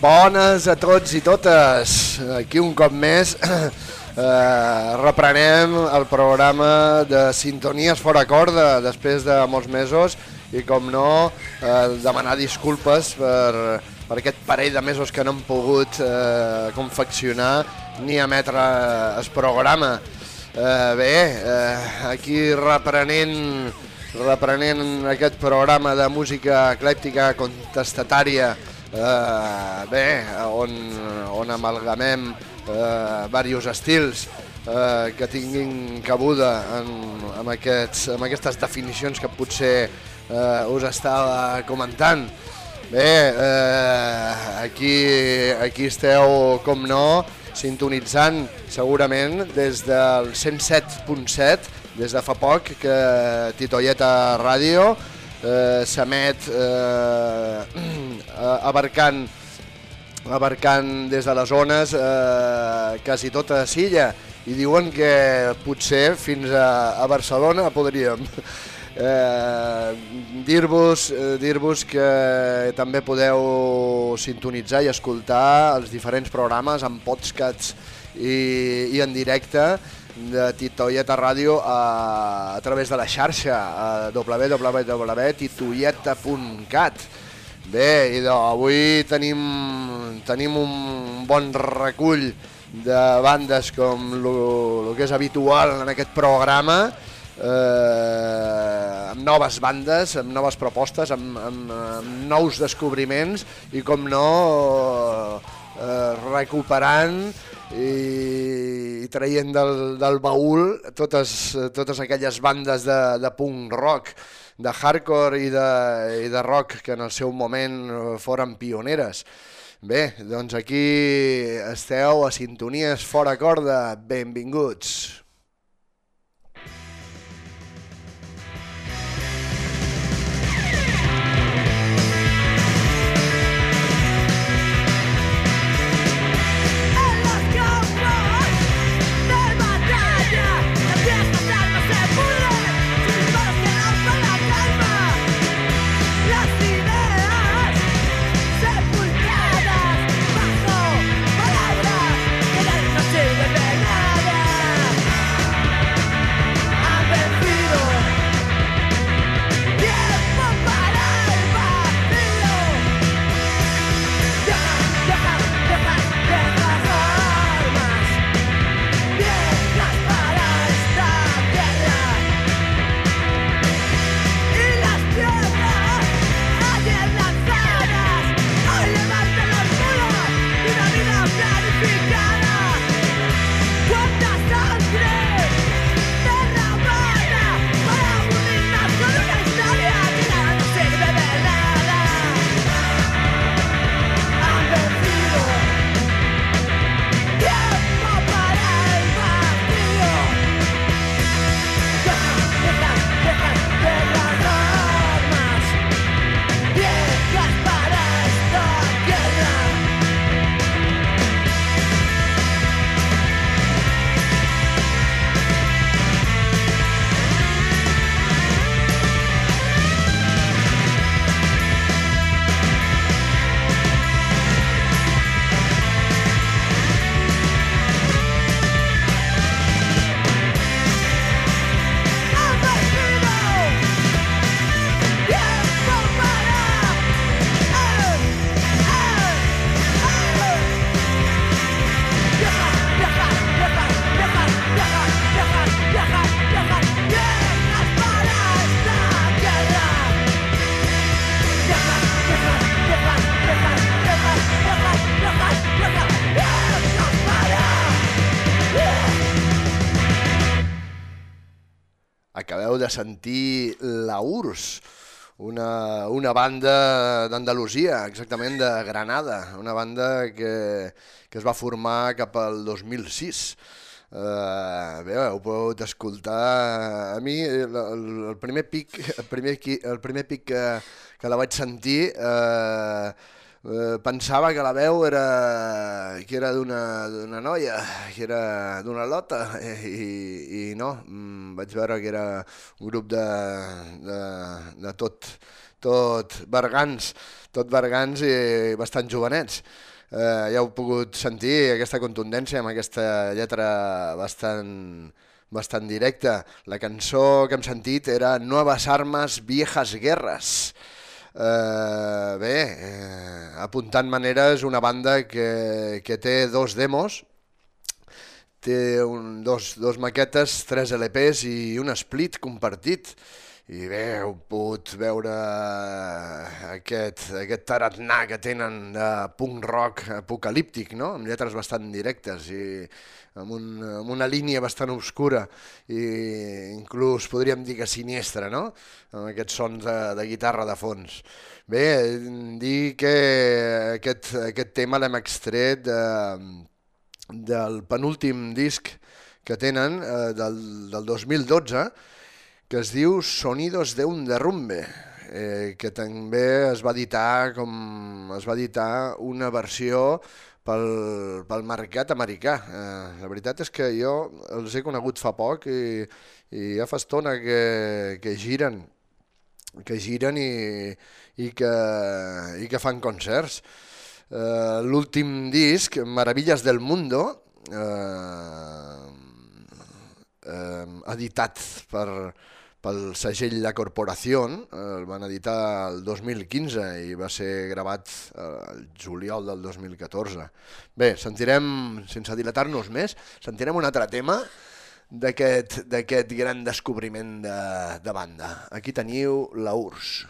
Bones a tots i totes. Aquí un cop més eh, reprenem el programa de Sintonies Fora Corda després de molts mesos i com no eh, demanar disculpes per, per aquest parell de mesos que no hem pogut eh, confeccionar ni emetre el programa. Eh, bé, eh, aquí reprenent reprenent aquest programa de música eclèptica contestatària eh, bé, on, on amalgamem eh, diversos estils eh, que tinguin cabuda en, en, aquests, en aquestes definicions que potser eh, us estava comentant. Bé, eh, aquí, aquí esteu, com no, sintonitzant segurament des del 107.7, des de fa poc, que Titoieta Ràdio eh, s'emet eh, abarcant abarcant des de les zones eh, quasi tota Silla. I diuen que potser fins a, a Barcelona podríem eh, dir-vos eh, dir que també podeu sintonitzar i escoltar els diferents programes en podcasts i, i en directe de Titoieta Ràdio a, a través de la xarxa a www.titoieta.cat Bé, i avui tenim, tenim un bon recull de bandes com el que és habitual en aquest programa, eh, amb noves bandes, amb noves propostes, amb, amb, amb nous descobriments i com no eh, recuperant i, i traient del, del baúl totes, totes aquelles bandes de, de punk rock, de hardcore i de, i de rock que en el seu moment foren pioneres. Bé, doncs aquí esteu a Sintonies Fora Corda, benvinguts. Sentir la URSS, una, una banda d'Andalusia, exactament de Granada, una banda que, que es va formar cap al 2006. Uh, bé, ho podeu escoltar. A mi el, el primer pic, el primer, el primer pic que, que la vaig sentir uh, uh, pensava que la veu era que era d'una noia, que era d'una lota i, i no, mm, vaig veure que era un grup de, de, de tot, tot bergants, tot bergants i bastant jovenets eh, ja heu pogut sentir aquesta contundència amb aquesta lletra bastant, bastant directa. La cançó que hem sentit era Nuevas armes, viejas guerras. Eh, bé, eh, apuntant maneres, una banda que, que té dos demos, té un, dos, dos maquetes, tres LPs i un split compartit i bé, heu pogut veure aquest, aquest taratnà que tenen de punk rock apocalíptic, no? amb lletres bastant directes i amb, un, amb una línia bastant obscura i inclús podríem dir que siniestra, no? amb aquests sons de, de guitarra de fons. Bé, dir que aquest, aquest tema l'hem extret de, del penúltim disc que tenen, eh, del, del 2012, que es diu Sonidos de un derrumbe, eh, que també es va editar com es va editar una versió pel, pel mercat americà. Eh, la veritat és que jo els he conegut fa poc i, i ja fa estona que, que giren que giren i, i, que, i que fan concerts. Eh, L'últim disc, Maravillas del Mundo, eh, eh, editat per, pel segell La Corporació, el van editar el 2015 i va ser gravat el juliol del 2014. Bé, sentirem, sense dilatar-nos més, sentirem un altre tema d'aquest gran descobriment de, de banda. Aquí teniu la URSS.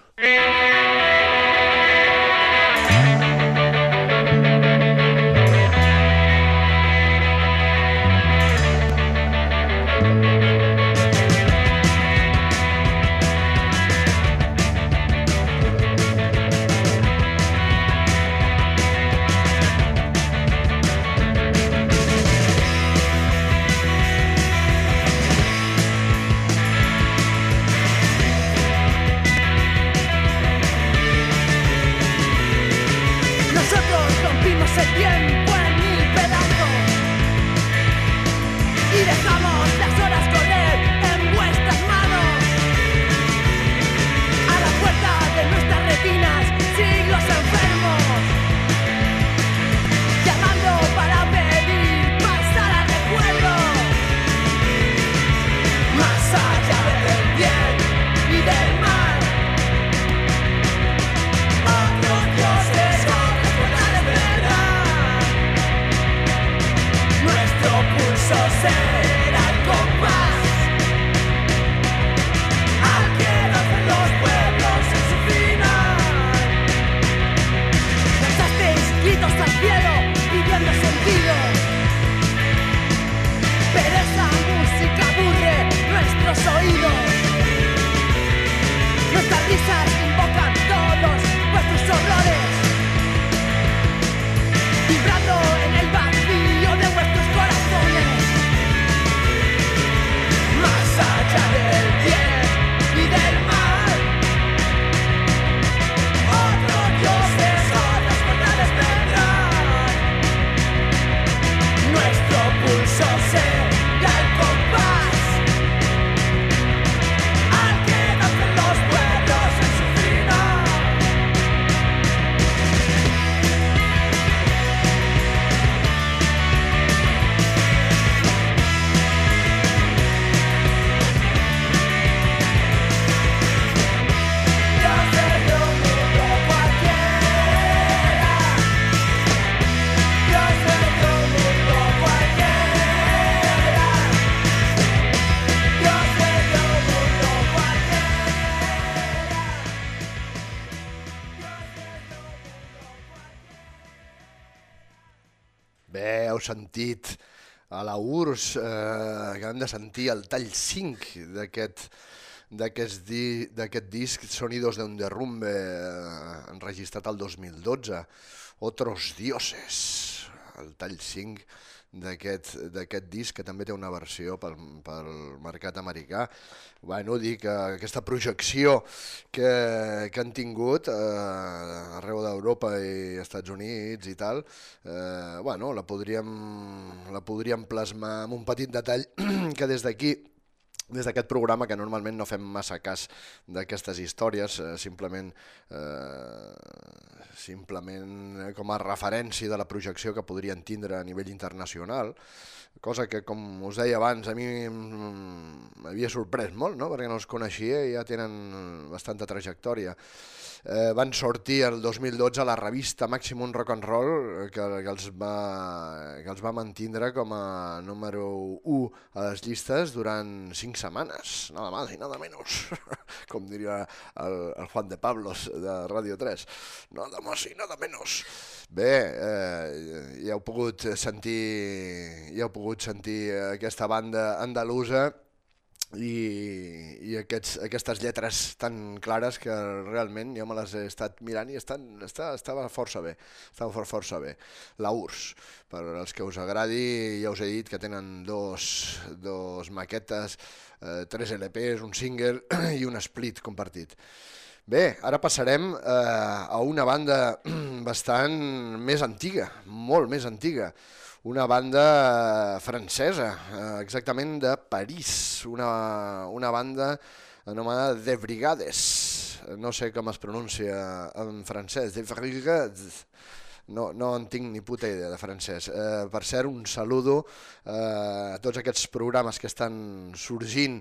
so sad. Sentit a la URSS, eh, hem de sentir el tall 5 d'aquest d'aquest di disc Sonidos de un derrumbe eh, enregistrat el 2012 Otros Dioses. El tall 5 d'aquest disc que també té una versió pel, pel mercat americà. Bueno, dic que aquesta projecció que, que han tingut eh, arreu d'Europa i Estats Units i tal, eh, bueno, la podríem, la podríem plasmar amb un petit detall que des d'aquí des d'aquest programa que normalment no fem massa cas d'aquestes històries, eh, simplement, eh, simplement com a referència de la projecció que podrien tindre a nivell internacional, cosa que, com us deia abans, a mi m'havia sorprès molt, no? perquè no els coneixia i ja tenen bastanta trajectòria eh, van sortir el 2012 a la revista Maximum Rock and Roll, eh, que, que, els va, que els va mantindre com a número 1 a les llistes durant 5 setmanes, nada más i nada menos, com diria el, el Juan de Pablos de Radio 3, nada más i nada menos. Bé, eh, ja heu pogut sentir, ja heu pogut sentir aquesta banda andalusa i, i aquests, aquestes lletres tan clares que realment jo me les he estat mirant i estan, està, estava força bé, estava for, força bé. La URSS, per als que us agradi, ja us he dit que tenen dos, dos maquetes, eh, tres LPs, un single i un split compartit. Bé, ara passarem eh, a una banda bastant més antiga, molt més antiga, una banda francesa, eh, exactament de París, una, una banda anomenada The Brigades, no sé com es pronuncia en francès, The Brigades, no, no en tinc ni puta idea de francès. Eh, per cert, un saludo eh, a tots aquests programes que estan sorgint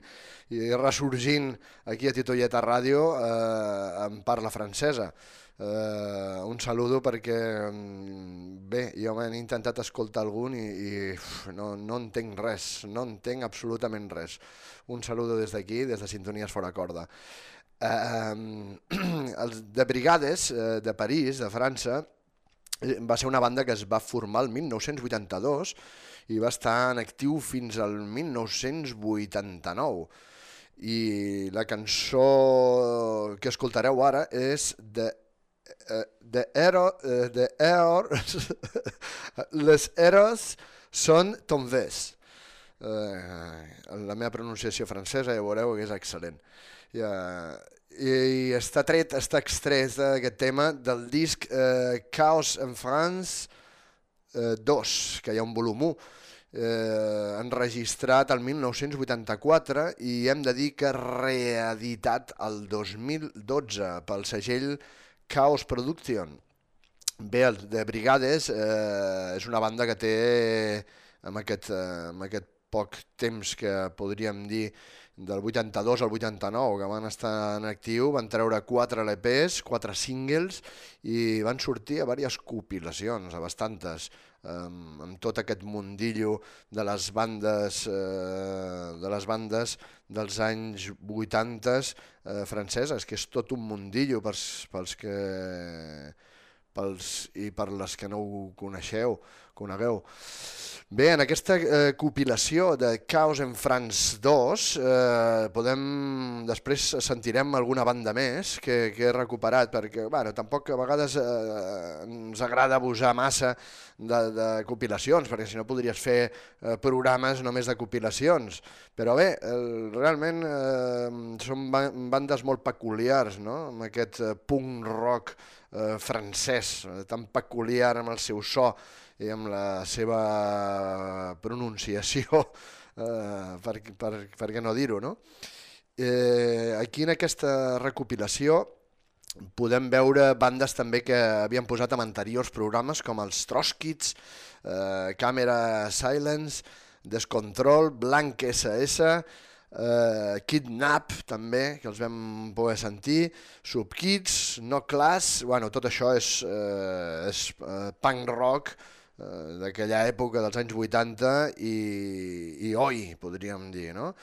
i ressorgint aquí a Titoieta Ràdio eh, en parla francesa. Uh, un saludo perquè mm, bé, jo m'he intentat escoltar algun i, i uf, no, no entenc res, no entenc absolutament res. Un saludo des d'aquí, des de Sintonies Fora Corda. Uh, els de Brigades uh, de París, de França, va ser una banda que es va formar el 1982 i va estar en actiu fins al 1989 i la cançó que escoltareu ara és de uh, the error, uh, the error les errors són tombés. Uh, la meva pronunciació francesa ja veureu que és excel·lent. Uh, i, i està tret, està extret d'aquest tema del disc uh, Chaos en France uh, 2, que hi ha un volum 1, eh, enregistrat el 1984 i hem de dir que reeditat el 2012 pel segell Chaos Production. Bé, el de Brigades eh, és una banda que té amb aquest, eh, amb aquest poc temps que podríem dir del 82 al 89 que van estar en actiu, van treure 4 LPs, 4 singles i van sortir a diverses compilacions, a bastantes, amb, amb tot aquest mundillo de les bandes eh, de les bandes dels anys 80 eh, franceses, que és tot un mundillo pels, pels que pels, i per les que no ho coneixeu, conegueu. Bé, en aquesta eh, compilació de Chaos en France 2 eh, podem, després sentirem alguna banda més que, que he recuperat perquè bueno, tampoc a vegades eh, ens agrada abusar massa de, de compilacions perquè si no podries fer eh, programes només de compilacions però bé, el, realment eh, són bandes molt peculiars no? amb aquest eh, punk rock eh, francès eh, tan peculiar amb el seu so i amb la seva pronunciació, eh, per, per, per què no dir-ho, no? Eh, aquí en aquesta recopilació podem veure bandes també que havien posat en anteriors programes com els Troskits, eh, Camera Silence, Descontrol, Blanc SS, eh, Kidnap també, que els vam poder sentir, Subkids, No Class, bueno, tot això és, eh, és eh, punk rock, d'aquella època dels anys 80 i, i oi, podríem dir, no?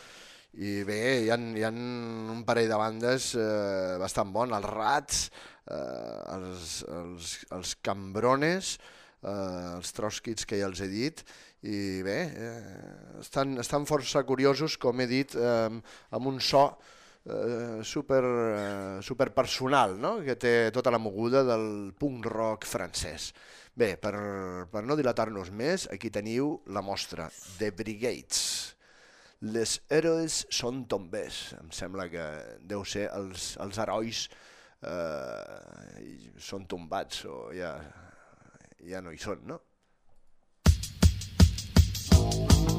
I bé, hi ha, hi ha un parell de bandes eh, bastant bons, els Rats, eh, els, els, els Cambrones, uh, els trosquits que ja els he dit, i bé, eh, estan, estan força curiosos, com he dit, eh, amb un so eh, super, eh, super personal, no? que té tota la moguda del punk rock francès. Bé, per, per no dilatar-nos més, aquí teniu la mostra, The Brigades. Les heroes són tombés. Em sembla que deu ser els, els herois eh, són tombats o ja, ja no hi són, no? curiosos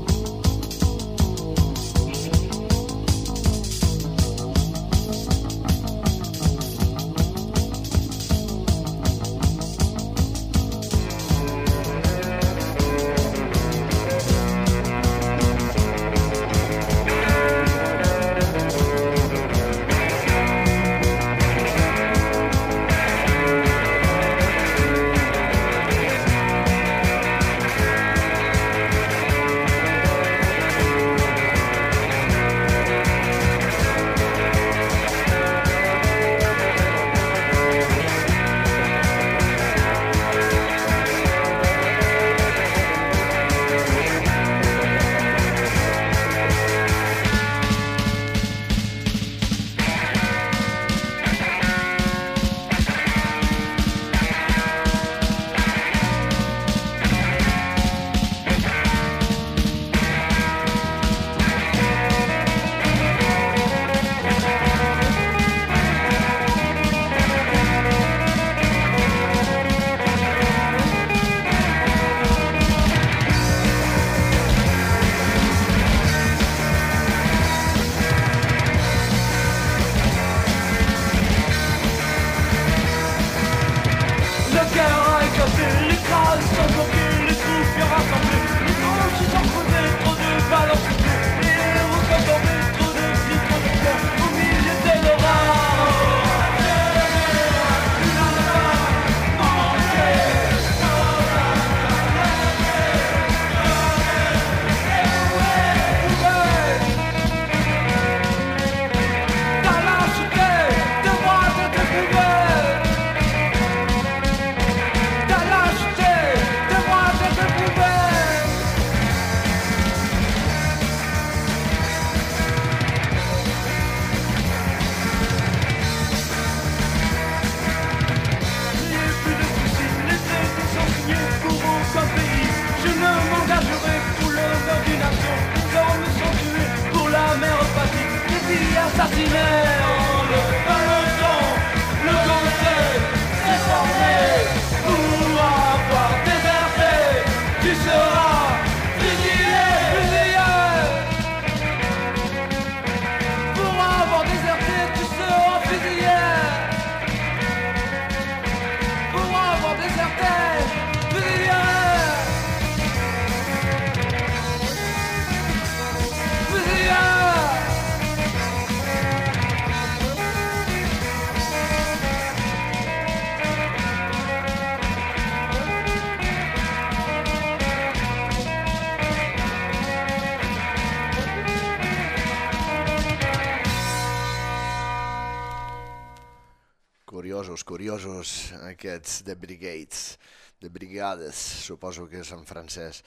aquests de brigades, de brigades, suposo que és en francès.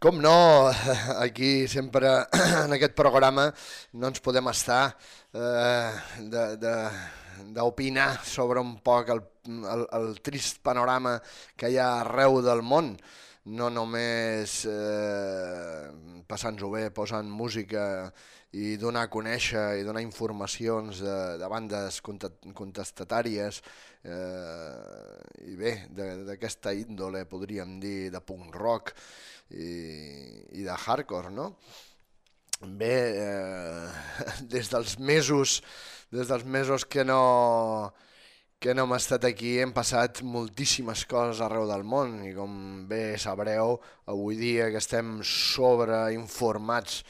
Com no, aquí sempre en aquest programa no ens podem estar eh, d'opinar sobre un poc el, el, el trist panorama que hi ha arreu del món no només eh, passant-ho bé, posant música i donar a conèixer i donar informacions de, de bandes contestatàries eh, i bé, d'aquesta índole podríem dir de punk rock i, i de hardcore, no? Bé, eh, des dels mesos des dels mesos que no que no hem estat aquí hem passat moltíssimes coses arreu del món i com bé sabreu, avui dia que estem sobreinformats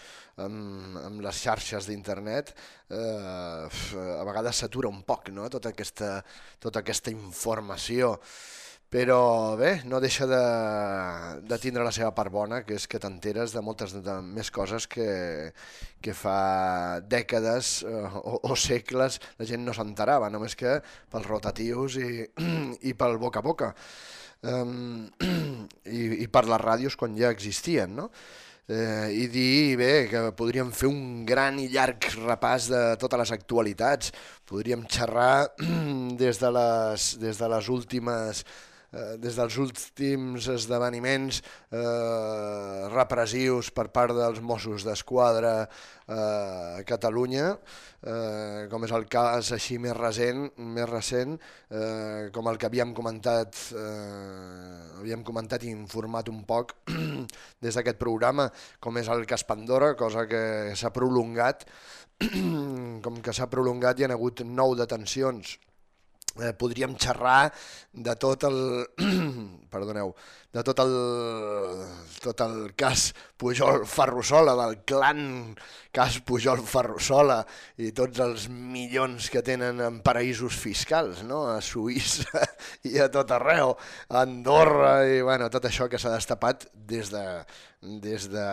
amb, amb les xarxes d'internet, eh, a vegades s'atura un poc no? tota, aquesta, tota aquesta informació. Però bé, no deixa de, de tindre la seva part bona, que és que t'enteres de moltes de, més coses que, que fa dècades eh, o, o segles la gent no s'enterava, només que pels rotatius i, i pel boca a boca. um, i, i per les ràdios quan ja existien, no? Eh, i dir bé, que podríem fer un gran i llarg repàs de totes les actualitats, podríem xerrar des de les, des de les últimes eh, des dels últims esdeveniments eh, repressius per part dels Mossos d'Esquadra eh, a Catalunya, eh, com és el cas així més recent, més recent eh, com el que havíem comentat, eh, havíem comentat i informat un poc des d'aquest programa, com és el cas Pandora, cosa que s'ha prolongat, com que s'ha prolongat hi ha hagut nou detencions eh, podríem xerrar de tot el... perdoneu, de tot el, tot el cas Pujol-Ferrusola, del clan cas Pujol-Ferrusola i tots els milions que tenen en paraïsos fiscals, no? a Suïssa i a tot arreu, a Andorra i bueno, tot això que s'ha destapat des de, des de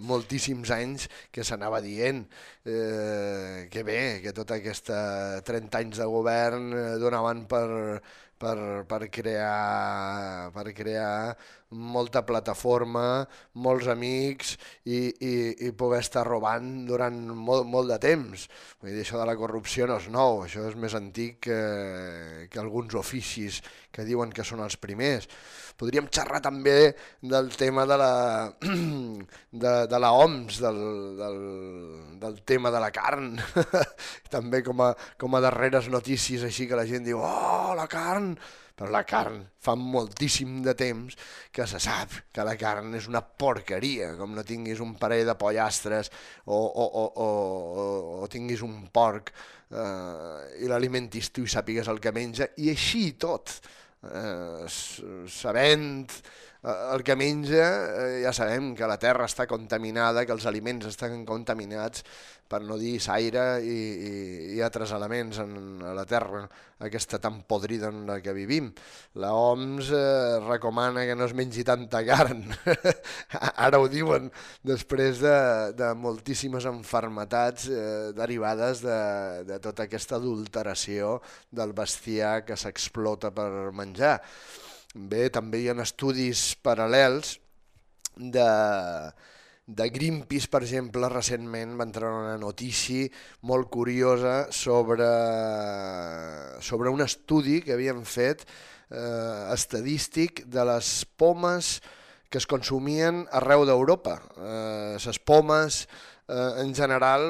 moltíssims anys que s'anava dient eh, que bé, que tota aquesta 30 anys de govern eh, donaven per, per, per, crear, per crear molta plataforma, molts amics i, i, i poder estar robant durant molt, molt de temps. Vull dir, això de la corrupció no és nou, això és més antic que, que alguns oficis que diuen que són els primers. Podríem xerrar també del tema de la, de, de la OMS, del, del, del tema de la carn, també com a, com a darreres notícies així que la gent diu oh, la carn, però la carn fa moltíssim de temps que se sap que la carn és una porqueria, com no tinguis un parell de pollastres o, o, o, o, o, o tinguis un porc eh, i l'alimentis tu i sàpigues el que menja, i així tot, eh, sabent eh, el que menja, eh, ja sabem que la terra està contaminada, que els aliments estan contaminats, per no dir s'aire i, i, i altres elements en, a la Terra, aquesta tan podrida en la que vivim. La OMS eh, recomana que no es mengi tanta carn. Ara ho diuen després de, de moltíssimes enfermetats eh, derivades de, de tota aquesta adulteració del bestiar que s'explota per menjar. Bé, també hi ha estudis paral·lels de de Greenpeace, per exemple, recentment va entrar una notícia molt curiosa sobre, sobre un estudi que havien fet eh, estadístic de les pomes que es consumien arreu d'Europa. Eh, les pomes, eh, en general,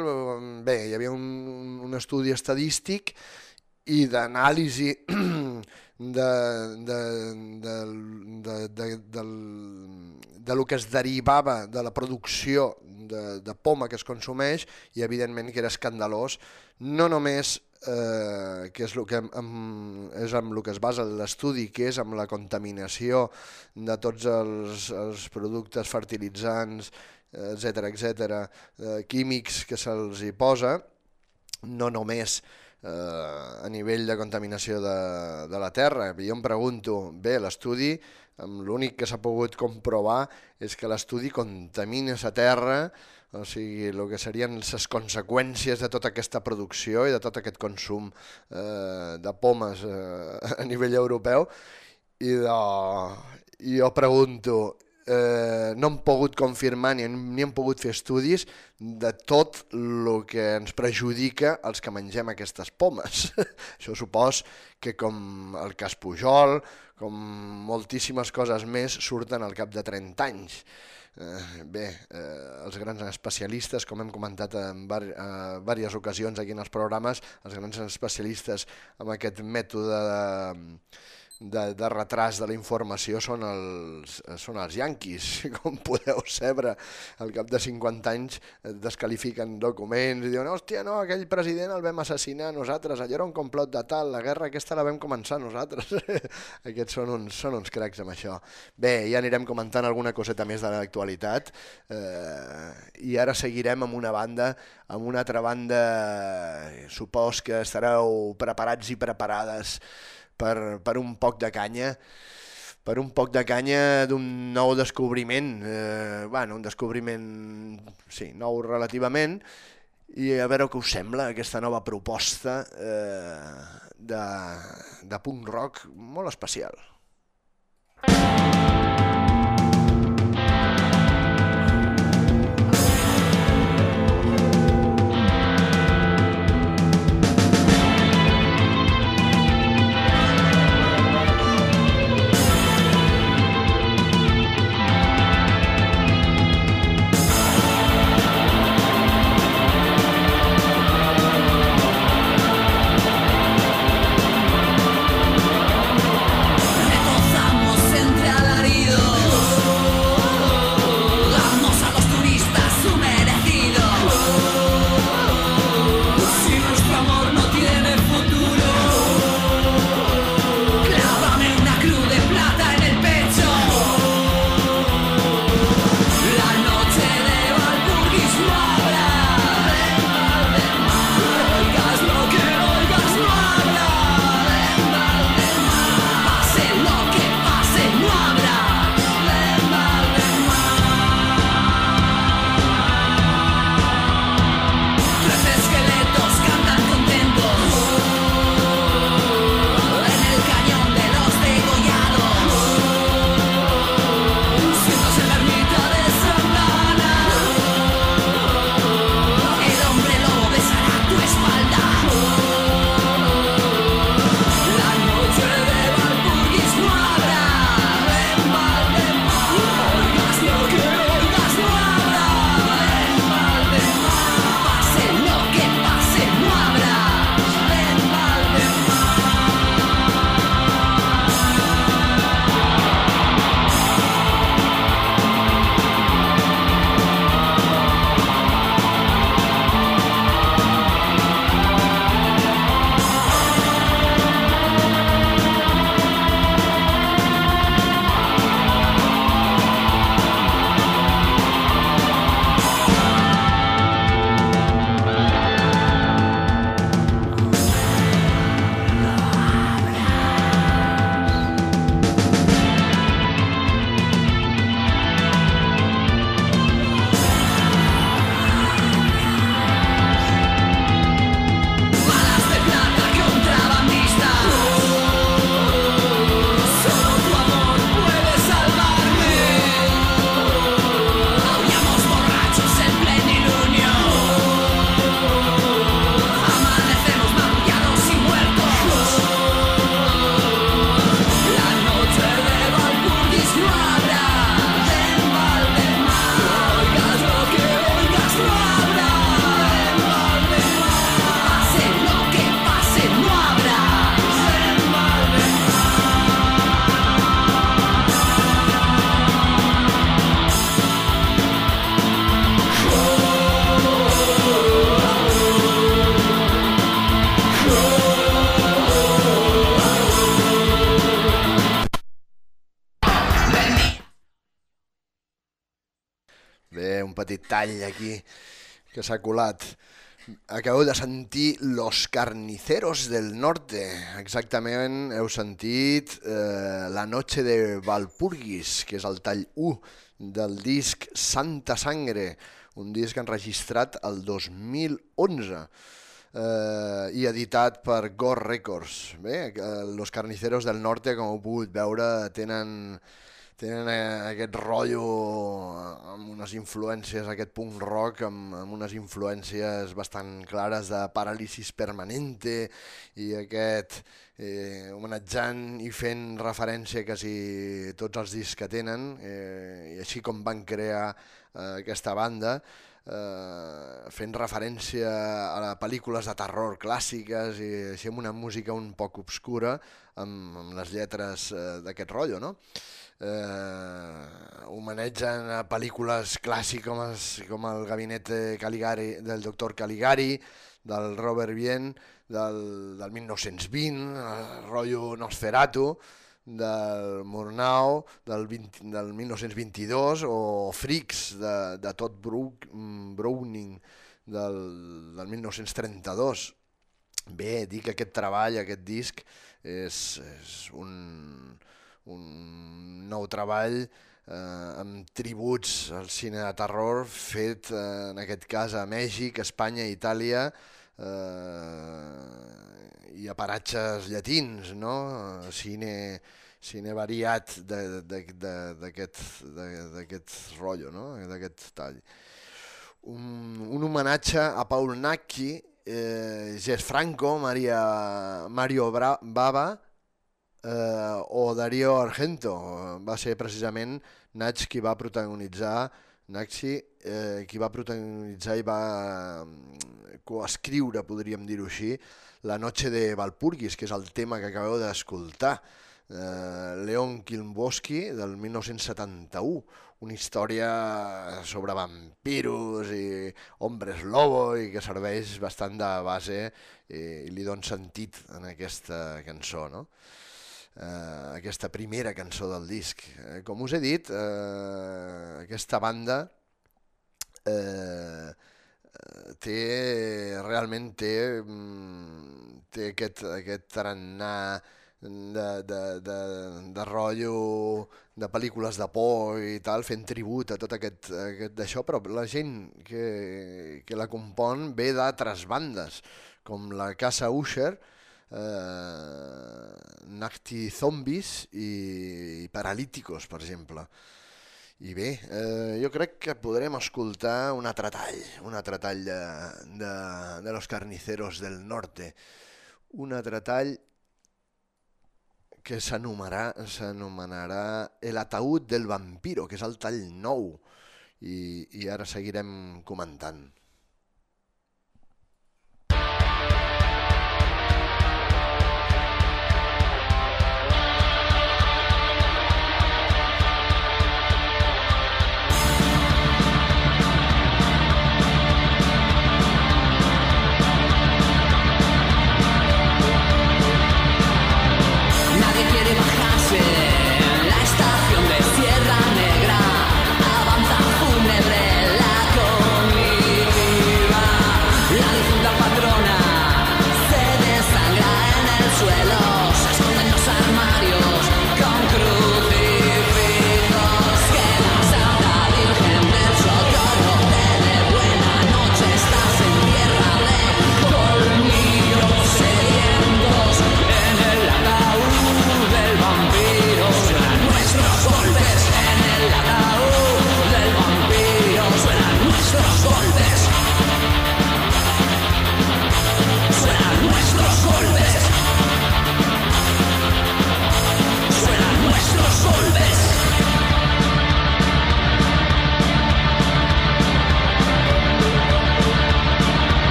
bé, hi havia un, un estudi estadístic i d'anàlisi de, de, de, de, de, del, de lo que es derivava de la producció de, de poma que es consumeix i evidentment que era escandalós, no només eh, que és, lo que, amb, és amb el que es basa l'estudi, que és amb la contaminació de tots els, els productes fertilitzants, etc etc, eh, químics que se'ls hi posa, no només eh, a nivell de contaminació de, de la terra. Jo em pregunto, bé, l'estudi l'únic que s'ha pogut comprovar és que l'estudi contamina la terra, o sigui, el que serien les conseqüències de tota aquesta producció i de tot aquest consum eh, de pomes eh, a nivell europeu, i, de, i jo pregunto, eh, no hem pogut confirmar ni, ni hem pogut fer estudis de tot el que ens perjudica els que mengem aquestes pomes. Això supos que com el cas Pujol, com moltíssimes coses més, surten al cap de 30 anys. Eh, bé, eh, els grans especialistes, com hem comentat en diverses ocasions aquí en els programes, els grans especialistes amb aquest mètode de de, de retras de la informació són els, són els yanquis. Com podeu saber, al cap de 50 anys descalifiquen documents i diuen hòstia, no, aquell president el vam assassinar nosaltres, allò era un complot de tal, la guerra aquesta la vam començar nosaltres. Aquests són uns, són uns cracs amb això. Bé, ja anirem comentant alguna coseta més de l'actualitat eh, i ara seguirem amb una banda, amb una altra banda, supos que estareu preparats i preparades per, per un poc de canya per un poc de canya d'un nou descobriment, eh, bueno, un descobriment, sí, nou relativament, i a veure què us sembla aquesta nova proposta eh, de, de punk rock molt especial. Bé, aquí que s'ha colat. Acabeu de sentir Los Carniceros del Norte. Exactament heu sentit eh, La Noche de Valpurgis, que és el tall 1 del disc Santa Sangre, un disc enregistrat el 2011 eh, i editat per Gore Records. Bé, eh, Los Carniceros del Norte, com heu pogut veure, tenen tenen aquest rotllo amb unes influències, aquest punk rock amb, amb unes influències bastant clares de paràlisis permanente i aquest eh, homenatjant i fent referència a quasi tots els discs que tenen eh, i així com van crear eh, aquesta banda eh, fent referència a pel·lícules de terror clàssiques i així amb una música un poc obscura amb, amb les lletres eh, d'aquest rotllo, no? Eh, homenatgen a pel·lícules clàssiques com, es, com el gabinet Caligari, del doctor Caligari, del Robert Bien, del, del 1920, el rotllo Nosferatu, del Murnau del, 20, del 1922 o Freaks de, de Todd Browning del, del 1932. Bé, dic que aquest treball, aquest disc, és, és un, un nou treball eh, amb tributs al cine de terror fet eh, en aquest cas a Mèxic, Espanya, Itàlia eh, i a paratges llatins, no? cine, cine variat d'aquest rotllo, no? d'aquest tall. Un, un homenatge a Paul Nacchi, eh, Gés Franco, Maria, Mario Bra Bava, eh, o Darío Argento. Va ser precisament Nach qui va protagonitzar Naxi, eh, qui va protagonitzar i va mm, coescriure, podríem dir-ho així, La noche de Valpurgis, que és el tema que acabeu d'escoltar. Eh, Leon Kilmboski, del 1971, una història sobre vampiros i hombres lobo i que serveix bastant de base i, i li don sentit en aquesta cançó, no? Eh, aquesta primera cançó del disc. Eh, com us he dit, eh, aquesta banda eh, té, realment té, mm, té aquest, aquest tarannà de, de, de, de rotllo de pel·lícules de por i tal, fent tribut a tot aquest, aquest d'això, però la gent que, que la compon ve d'altres bandes, com la Casa Usher, eh, Nacti Zombies i, i Paralíticos, per exemple. I bé, eh, jo crec que podrem escoltar un altre tall, un altre tall de, de, de Los Carniceros del Norte, un altre tall que s'anomenarà El ataúd del vampiro, que és el tall nou, i, i ara seguirem comentant.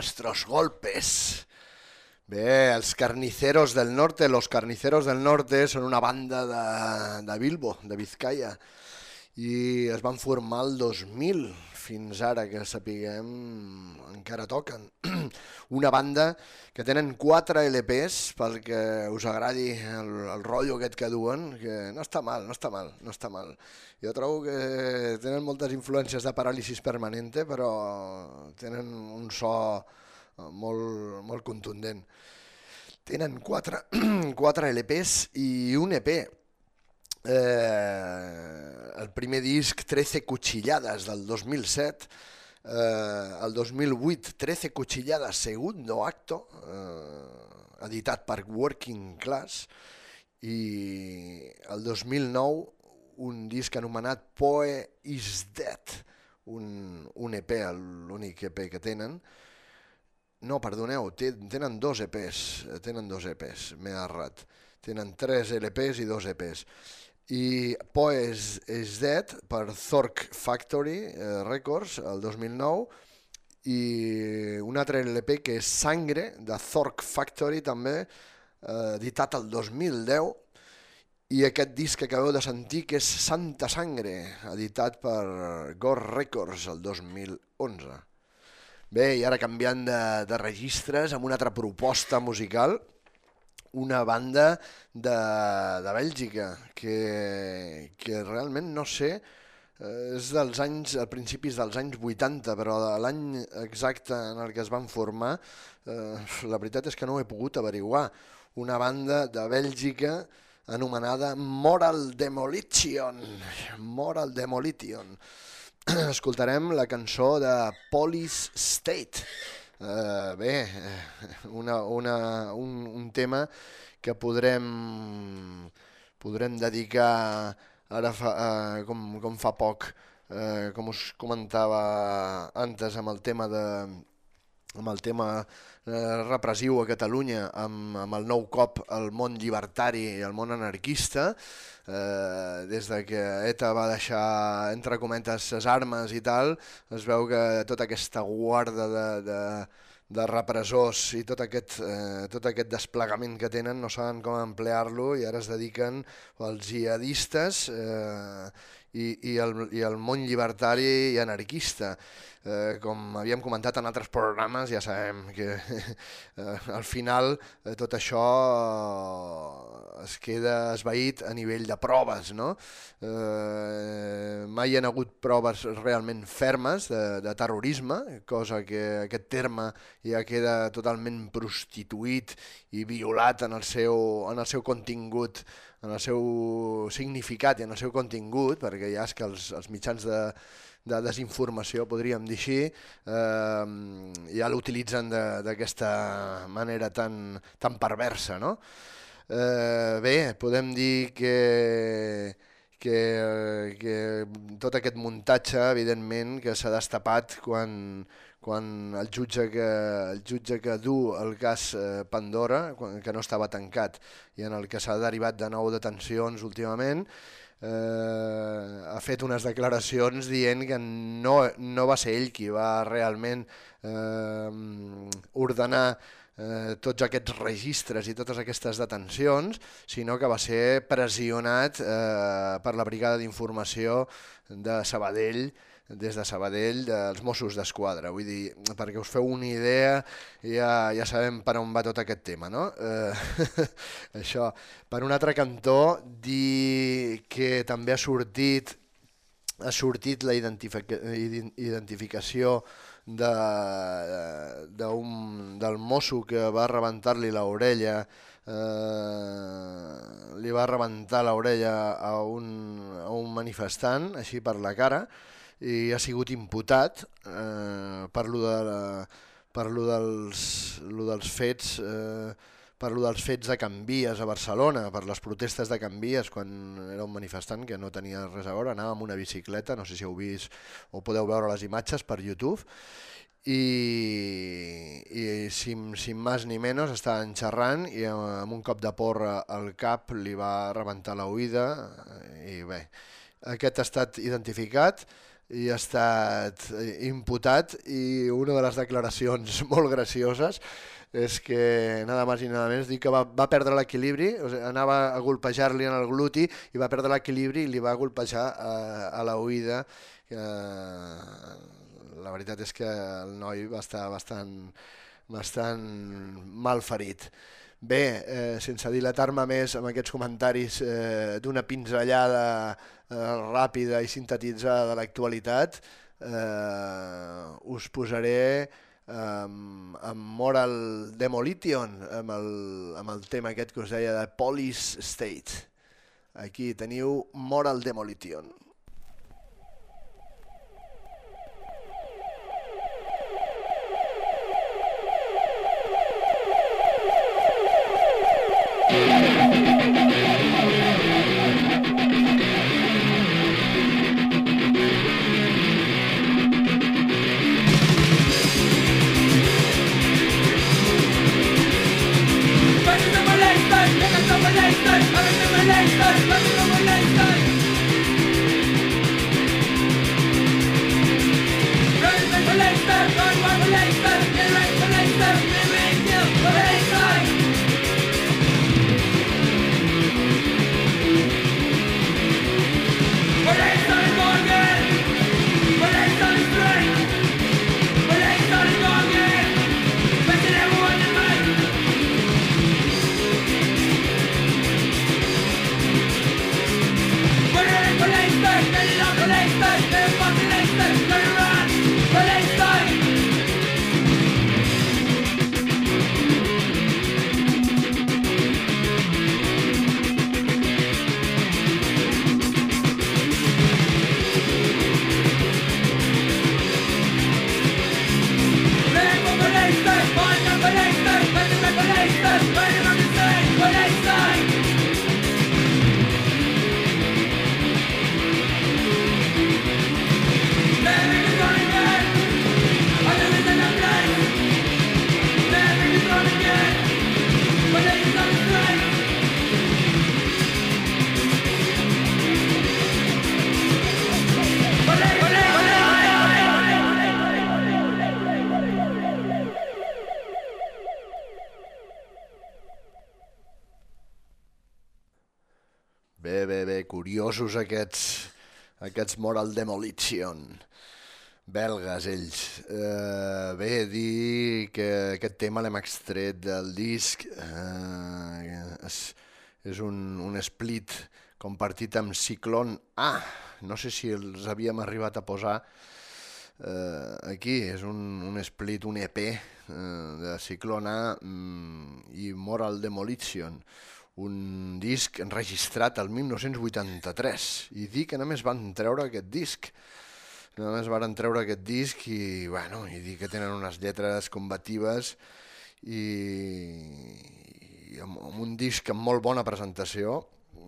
Nuestros golpes. Bé, els Carniceros del Norte, los Carniceros del Norte són una banda de, de Bilbo, de Vizcaya, i es van formar el 2000, fins ara que sapiguem encara toquen. Una banda que tenen 4 LPs pel que us agradi el, el rotllo aquest que duen, que no està mal, no està mal, no està mal. Jo trobo que tenen moltes influències de paràlisis permanente, però tenen un so molt, molt contundent. Tenen 4, 4 LPs i un EP eh, el primer disc 13 cuchillades del 2007, eh, el 2008 13 cuchillades segundo acto, eh, editat per Working Class, i el 2009 un disc anomenat Poe is Dead, un, un EP, l'únic EP que tenen, no, perdoneu, tenen dos EPs, tenen dos EPs, m'he errat. Tenen tres LPs i dos EPs i Poes is Dead per Thork Factory eh, Records el 2009 i un altre LP que és Sangre de Thork Factory també eh, editat el 2010 i aquest disc que acabeu de sentir que és Santa Sangre editat per Gore Records el 2011 Bé, i ara canviant de, de registres amb una altra proposta musical una banda de, de Bèlgica que, que realment no sé, eh, és dels anys, a principis dels anys 80, però l'any exacte en el que es van formar, eh, la veritat és que no ho he pogut averiguar. Una banda de Bèlgica anomenada Moral Demolition. Moral Demolition. Escoltarem la cançó de Police State Uh, bé, una, una, un, un tema que podrem, podrem dedicar ara fa, uh, com, com fa poc, uh, com us comentava antes amb el tema de amb el tema eh, repressiu a Catalunya, amb, amb el nou cop al món llibertari i al món anarquista, eh, des de que ETA va deixar, entre cometes, les armes i tal, es veu que tota aquesta guarda de, de, de repressors i tot aquest, eh, tot aquest desplegament que tenen no saben com emplear-lo i ara es dediquen als jihadistes eh, i, i, el, i el món llibertari i anarquista. Eh, com havíem comentat en altres programes, ja sabem que eh, al final eh, tot això eh, es queda esvaït a nivell de proves. No? Eh, mai hi ha hagut proves realment fermes de, de terrorisme, cosa que aquest terme ja queda totalment prostituït i violat en el seu, en el seu contingut en el seu significat i en el seu contingut, perquè ja és que els, els mitjans de, de desinformació, podríem dir així, eh, ja l'utilitzen d'aquesta manera tan, tan perversa. No? Eh, bé, podem dir que, que, que tot aquest muntatge, evidentment, que s'ha destapat quan, quan el jutge que, el jutge que du el cas eh, Pandora, quan, que no estava tancat i en el que s'ha derivat de nou detencions últimament, eh, ha fet unes declaracions dient que no, no va ser ell qui va realment eh, ordenar eh, tots aquests registres i totes aquestes detencions, sinó que va ser pressionat eh, per la brigada d'informació de Sabadell des de Sabadell dels Mossos d'Esquadra. Vull dir, perquè us feu una idea, ja, ja sabem per on va tot aquest tema, no? Eh, això. Per un altre cantó, dir que també ha sortit ha sortit la identifica identificació de, de un, del mosso que va rebentar-li l'orella eh, li va rebentar l'orella a, un, a un manifestant així per la cara i ha sigut imputat eh, per lo, de la, per lo dels, lo dels fets eh, per lo dels fets de Canvies a Barcelona, per les protestes de Canvies quan era un manifestant que no tenia res a veure, anava amb una bicicleta, no sé si heu vist o podeu veure les imatges per YouTube, i, i sin, sin més ni menys estaven xerrant i amb un cop de porra al cap li va rebentar la oïda i bé, aquest ha estat identificat i ha estat imputat i una de les declaracions molt gracioses és que nada més i nada menys dir que va, va perdre l'equilibri, o sigui, anava a golpejar-li en el gluti i va perdre l'equilibri i li va golpejar a, a la oïda. Eh, la veritat és que el noi va estar bastant, bastant mal ferit. Bé, eh, sense dilatar-me més amb aquests comentaris eh, d'una pinzellada eh, ràpida i sintetitzada de l'actualitat, eh, us posaré um, amb Moral Demolition, amb el, amb el tema aquest que us deia de Police State. Aquí teniu Moral Demolition. Curiosos aquests, aquests Moral Demolition belgues ells. Eh, bé, dir que aquest tema l'hem extret del disc, eh, és, és un, un split compartit amb Ciclone A, no sé si els havíem arribat a posar eh, aquí, és un, un split, un EP eh, de Ciclone A mm, i Moral Demolition, un disc enregistrat al 1983 i dir que només van treure aquest disc. Només van treure aquest disc i, bueno, i dir que tenen unes lletres combatives i, i amb, amb un disc amb molt bona presentació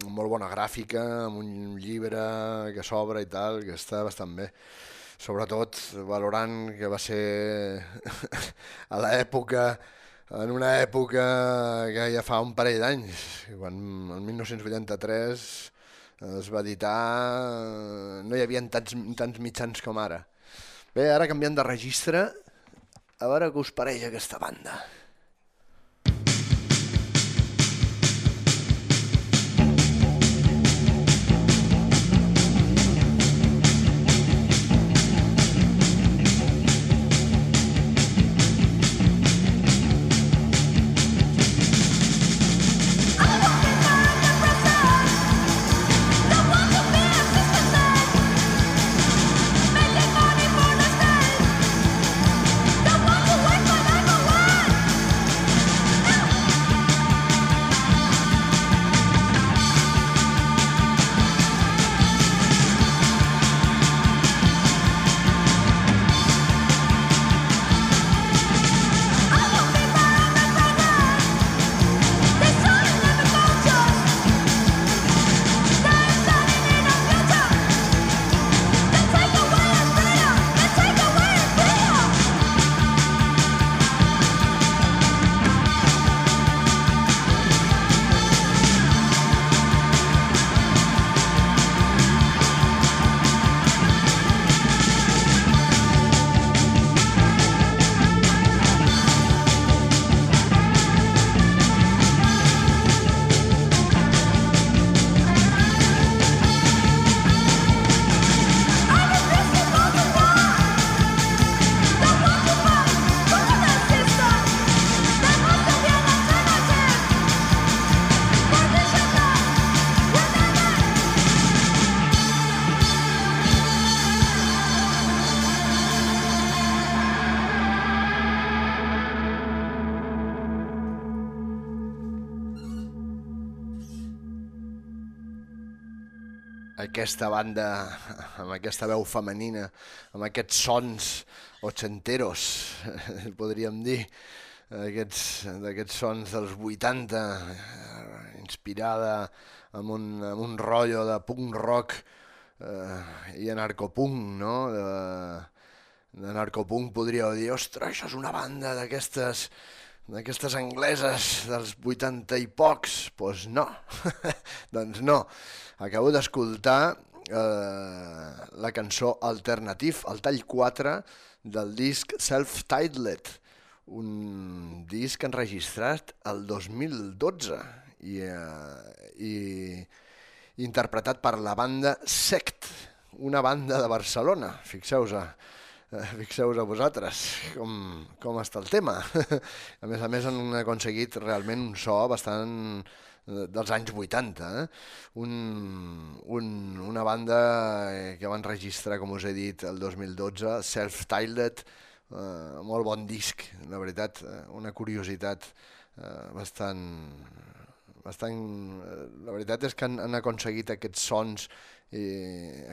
amb molt bona gràfica, amb un llibre que s'obre i tal, que està bastant bé. Sobretot valorant que va ser a l'època en una època que ja fa un parell d'anys, quan el 1983 es va editar, no hi havia tants, tants mitjans com ara. Bé, ara canviant de registre, a veure què us pareix aquesta banda. Aquesta banda, amb aquesta veu femenina, amb aquests sons ochenteros, podríem dir, d'aquests sons dels 80, inspirada amb un, amb un rotllo de punk rock eh, i anarcopunk, no? De, de narcopunk podríeu dir, ostres, això és una banda d'aquestes d'aquestes angleses dels 80 i pocs? Doncs no, doncs no. Acabo d'escoltar eh, la cançó Alternatif, el tall 4 del disc Self-Titled, un disc enregistrat el 2012 i, eh, i interpretat per la banda Sect, una banda de Barcelona, fixeu-vos Eh, fixeu-vos a vosaltres com, com està el tema. A més a més han aconseguit realment un so bastant eh, dels anys 80. Eh? Un, un, una banda eh, que van registrar, com us he dit, el 2012, Self-Tiled, eh, molt bon disc, la veritat, una curiositat eh, bastant, bastant... La veritat és que han, han aconseguit aquests sons i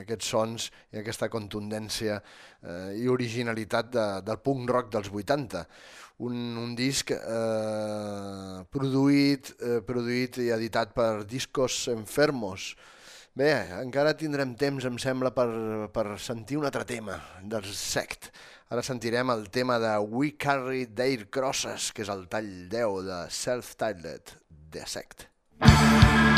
aquests sons i aquesta contundència eh, i originalitat de, del punk rock dels 80. Un, un disc eh, produït, eh, produït i editat per Discos Enfermos. Bé, encara tindrem temps, em sembla, per, per sentir un altre tema dels Sect. Ara sentirem el tema de We Carry Their Crosses, que és el tall 10 de Self-Titled de Sect. molt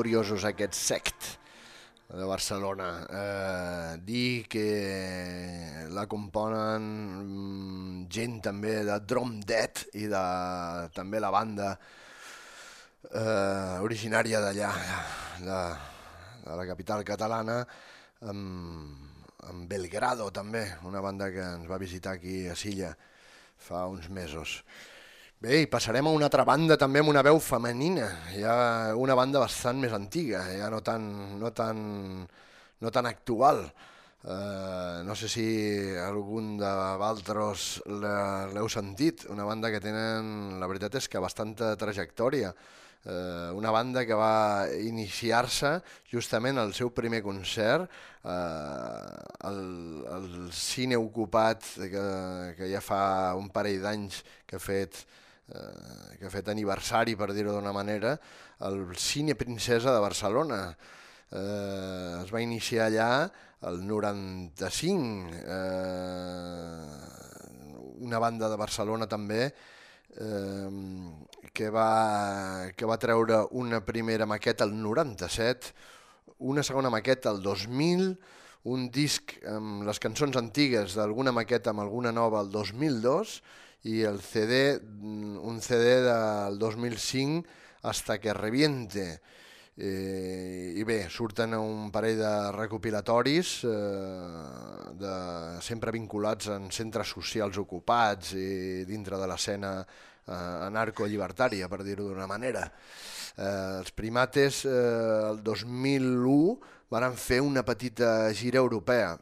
curiosos aquests sect de Barcelona. Eh, dir que la componen mm, gent també de Drum Dead i de també la banda eh, originària d'allà, de, de la capital catalana, amb, amb Belgrado també, una banda que ens va visitar aquí a Silla fa uns mesos. Bé, i passarem a una altra banda també amb una veu femenina, ja una banda bastant més antiga, ja no tan, no tan, no tan actual. Uh, no sé si algun de Valtros l'heu sentit, una banda que tenen, la veritat és que bastanta trajectòria. Eh, una banda que va iniciar-se justament al seu primer concert eh, al, al cine ocupat que, que ja fa un parell d'anys que ha fet eh, que ha fet aniversari, per dir-ho d'una manera, el Cine Princesa de Barcelona. Eh, es va iniciar allà el 95, eh, una banda de Barcelona també, eh, que, va, que va treure una primera maqueta el 97, una segona maqueta el 2000, un disc amb les cançons antigues d'alguna maqueta amb alguna nova el 2002 i el CD, un CD del 2005 hasta que reviente. Eh, I bé, surten un parell de recopilatoris eh, de, sempre vinculats en centres socials ocupats i dintre de l'escena eh, anarco-llibertària, per dir-ho d'una manera. Eh, els primates eh, el 2001 van fer una petita gira europea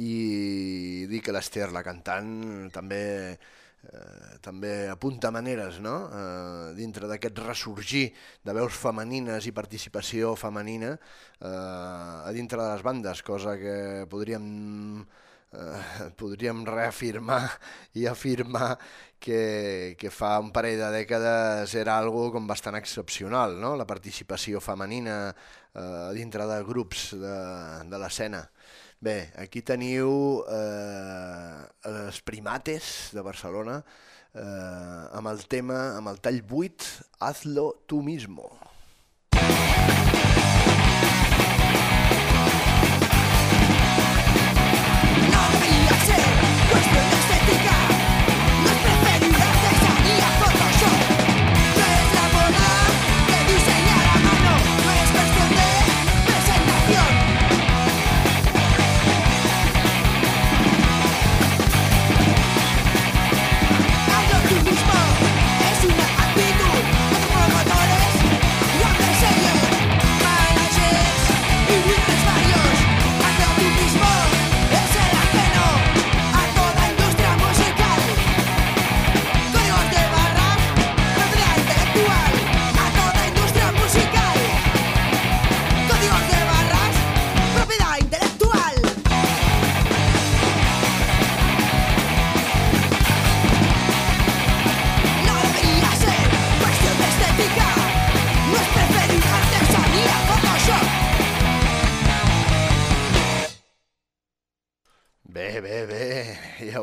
i dir que l'Ester, la cantant, també eh, també apunta maneres no? eh, dintre d'aquest ressorgir de veus femenines i participació femenina eh, a dintre de les bandes, cosa que podríem eh, podríem reafirmar i afirmar que, que fa un parell de dècades era algo com bastant excepcional, no? la participació femenina eh, dintre de grups de, de l'escena. Bé, aquí teniu eh, els primates de Barcelona eh, amb el tema, amb el tall 8, Hazlo tu mismo. No debería ser cuestión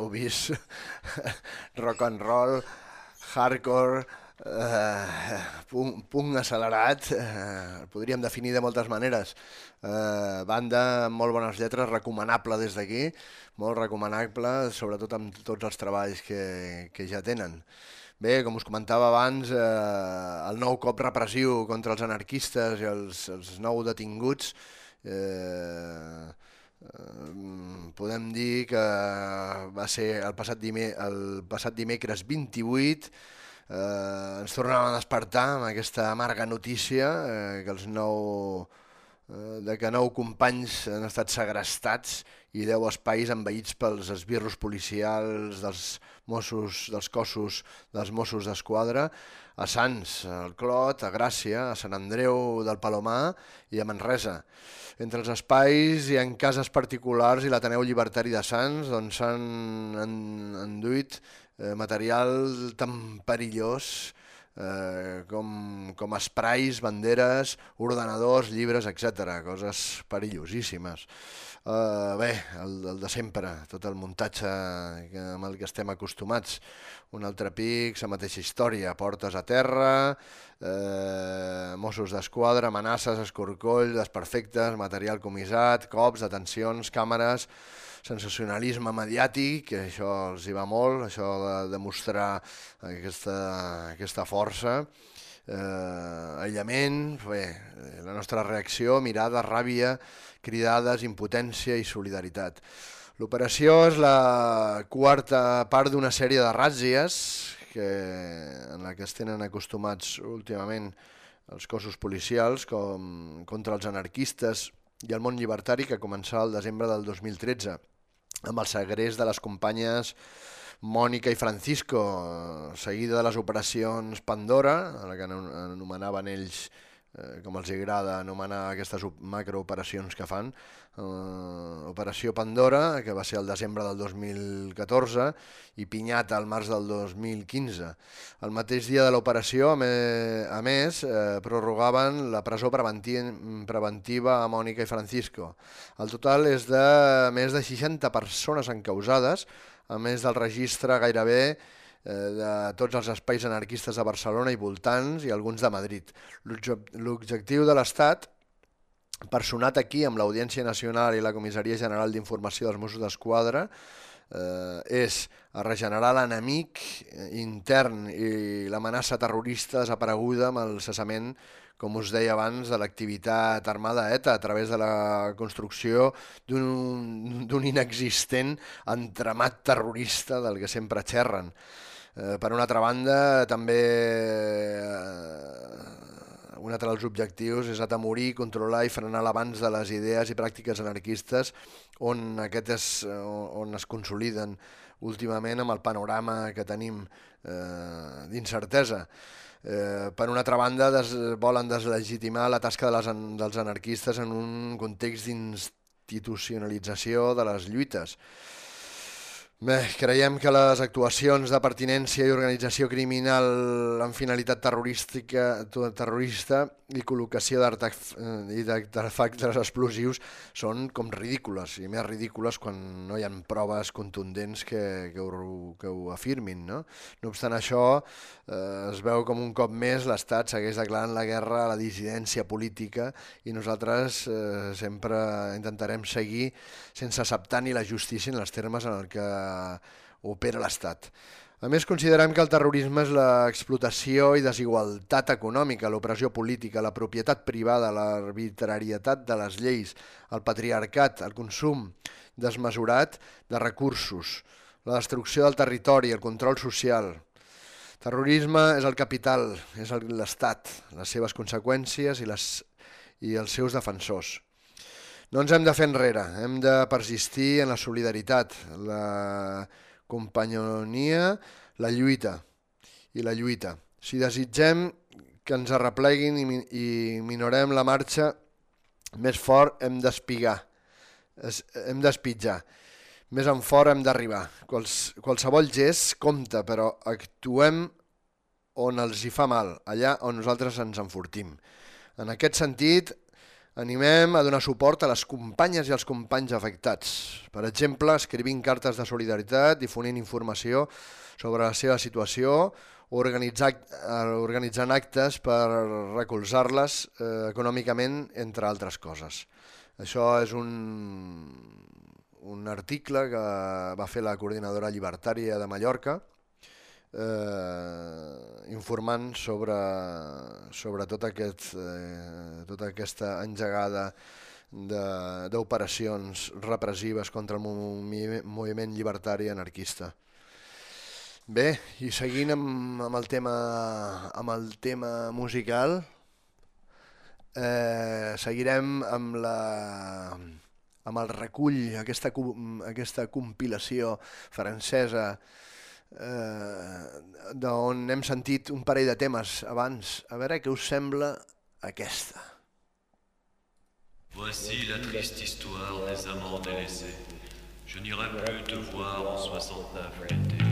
vist rock and roll, hardcore, eh, punk, punk accelerat, eh, podríem definir de moltes maneres. Eh, banda amb molt bones lletres, recomanable des d'aquí, molt recomanable, sobretot amb tots els treballs que, que ja tenen. Bé, com us comentava abans, eh, el nou cop repressiu contra els anarquistes i els, els nou detinguts Eh, podem dir que va ser el passat, dime, el passat dimecres 28 eh, ens tornàvem a despertar amb aquesta amarga notícia eh, que els nou eh, de que nou companys han estat segrestats i 10 espais envaïts pels esbirros policials dels Mossos, dels cossos dels Mossos d'Esquadra a Sants, al Clot, a Gràcia, a Sant Andreu del Palomar i a Manresa. Entre els espais i en cases particulars i l'Ateneu Llibertari de Sants doncs s'han en- enduit eh, material tan perillós eh, com, com esprais, banderes, ordenadors, llibres, etc. Coses perillosíssimes. Uh, bé, el, el de sempre, tot el muntatge que, amb el que estem acostumats. Un altre pic, la mateixa història, portes a terra, eh, Mossos d'Esquadra, amenaces, escorcoll, desperfectes, material comissat, cops, detencions, càmeres, sensacionalisme mediàtic, que això els hi va molt, això de demostrar aquesta, aquesta força, eh, aïllament, bé, la nostra reacció, mirada, ràbia, cridades, impotència i solidaritat. L'operació és la quarta part d'una sèrie de ràtzies que, en la que es tenen acostumats últimament els cossos policials com contra els anarquistes i el món llibertari que començà el desembre del 2013 amb el segrest de les companyes Mònica i Francisco, seguida de les operacions Pandora, a la que anomenaven ells eh, com els agrada anomenar aquestes op- macrooperacions que fan. Eh, Operació Pandora, que va ser el desembre del 2014, i Pinyata al març del 2015. El mateix dia de l'operació, a, més, eh, prorrogaven la presó preventi preventiva a Mònica i Francisco. El total és de més de 60 persones encausades, a més del registre gairebé eh, de tots els espais anarquistes de Barcelona i voltants i alguns de Madrid. L'obje- L'objectiu de l'Estat, personat aquí amb l'Audiència Nacional i la Comissaria General d'Informació dels Mossos d'Esquadra, eh, és a regenerar l'enemic eh, intern i l'amenaça terrorista desapareguda amb el cessament, com us deia abans, de l'activitat armada ETA a través de la construcció d'un inexistent entramat terrorista del que sempre xerren. Eh, per una altra banda, també eh, un altre dels objectius és atemorir, controlar i frenar l'abans de les idees i pràctiques anarquistes on, aquest és, on es consoliden últimament amb el panorama que tenim eh, d'incertesa. Eh, per una altra banda, des, volen deslegitimar la tasca de les, dels anarquistes en un context d'institucionalització de les lluites. Bé, creiem que les actuacions de pertinència i organització criminal amb finalitat terrorística, terrorista i col·locació eh, d'artefactes explosius són com ridícules, i més ridícules quan no hi ha proves contundents que, que, ho, que ho afirmin. No? no obstant això, eh, es veu com un cop més l'Estat segueix declarant la guerra a la dissidència política i nosaltres eh, sempre intentarem seguir sense acceptar ni la justícia ni els termes en el que opera l'Estat. A més, considerem que el terrorisme és l'explotació i desigualtat econòmica, l'opressió política, la propietat privada, l'arbitrarietat de les lleis, el patriarcat, el consum desmesurat de recursos, la destrucció del territori, el control social, Terrorisme és el capital, és l'Estat, les seves conseqüències i, les, i els seus defensors. No ens hem de fer enrere, hem de persistir en la solidaritat, la companyonia, la lluita i la lluita. Si desitgem que ens arrepleguin i, i minorem la marxa, més fort hem d'espigar, es- hem d'espitjar, més en fort hem d'arribar. Quals, qualsevol gest compta, però actuem on els hi fa mal, allà on nosaltres ens enfortim. En aquest sentit, animem a donar suport a les companyes i als companys afectats. Per exemple, escrivint cartes de solidaritat, difonint informació sobre la seva situació, eh, organitzant actes per recolzar-les eh, econòmicament, entre altres coses. Això és un, un article que va fer la coordinadora llibertària de Mallorca, eh, informant sobre, sobre tot aquest, eh, tota aquesta engegada d'operacions repressives contra el movi- moviment llibertari anarquista. Bé, i seguint amb, amb, el, tema, amb el tema musical, eh, seguirem amb, la, amb el recull, aquesta, aquesta compilació francesa eh, d'on hem sentit un parell de temes abans. A veure què us sembla aquesta. Voici la triste histoire des amants délaissés. Je n'irai plus te voir en 69 l'été.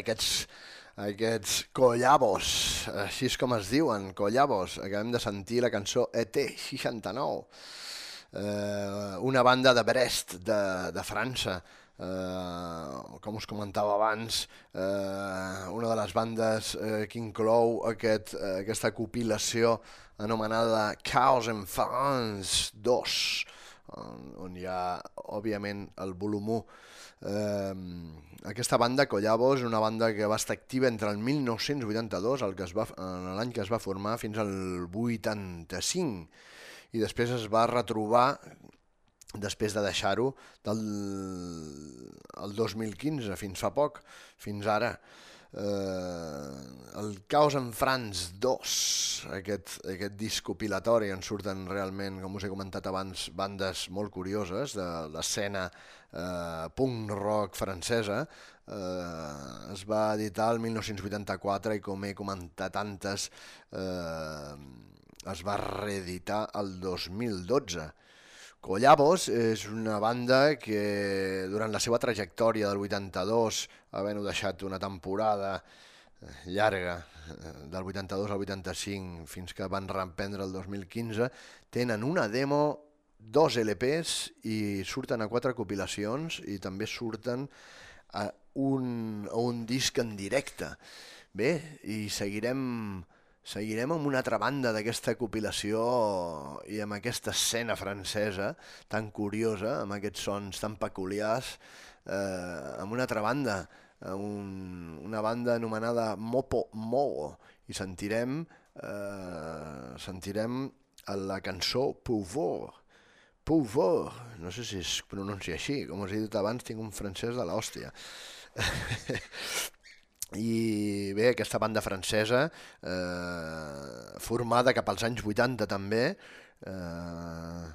Aquests, aquests collabos, així és com es diuen, collabos. Acabem de sentir la cançó E ET69, eh, una banda de Brest, de, de França. Eh, com us comentava abans, eh, una de les bandes eh, que inclou aquest, eh, aquesta compilació anomenada Chaos en France 2, on, on hi ha, òbviament, el volum 1. Eh, aquesta banda, Collabo, és una banda que va estar activa entre el 1982, el que es va, l'any que es va formar, fins al 85, i després es va retrobar, després de deixar-ho, del el 2015, fins fa poc, fins ara. Eh, el Caos en France 2, aquest, aquest disc compilatori on surten realment, com us he comentat abans, bandes molt curioses de l'escena eh, punk rock francesa, eh, es va editar el 1984 i com he comentat antes, eh, es va reeditar el 2012. Collabos és una banda que durant la seva trajectòria del 82, havent-ho deixat una temporada eh, llarga, eh, del 82 al 85 fins que van reprendre el 2015, tenen una demo, dos LPs i surten a quatre compilacions i també surten a un, a un disc en directe. Bé, i seguirem Seguirem amb una altra banda d'aquesta compilació i amb aquesta escena francesa tan curiosa, amb aquests sons tan peculiars, eh, amb una altra banda, un, una banda anomenada Mopo Mogo, i sentirem, eh, sentirem la cançó Pouvoir. Pouvoir, no sé si es pronuncia així, com us he dit abans, tinc un francès de l'hòstia. i bé, aquesta banda francesa eh, formada cap als anys 80 també eh,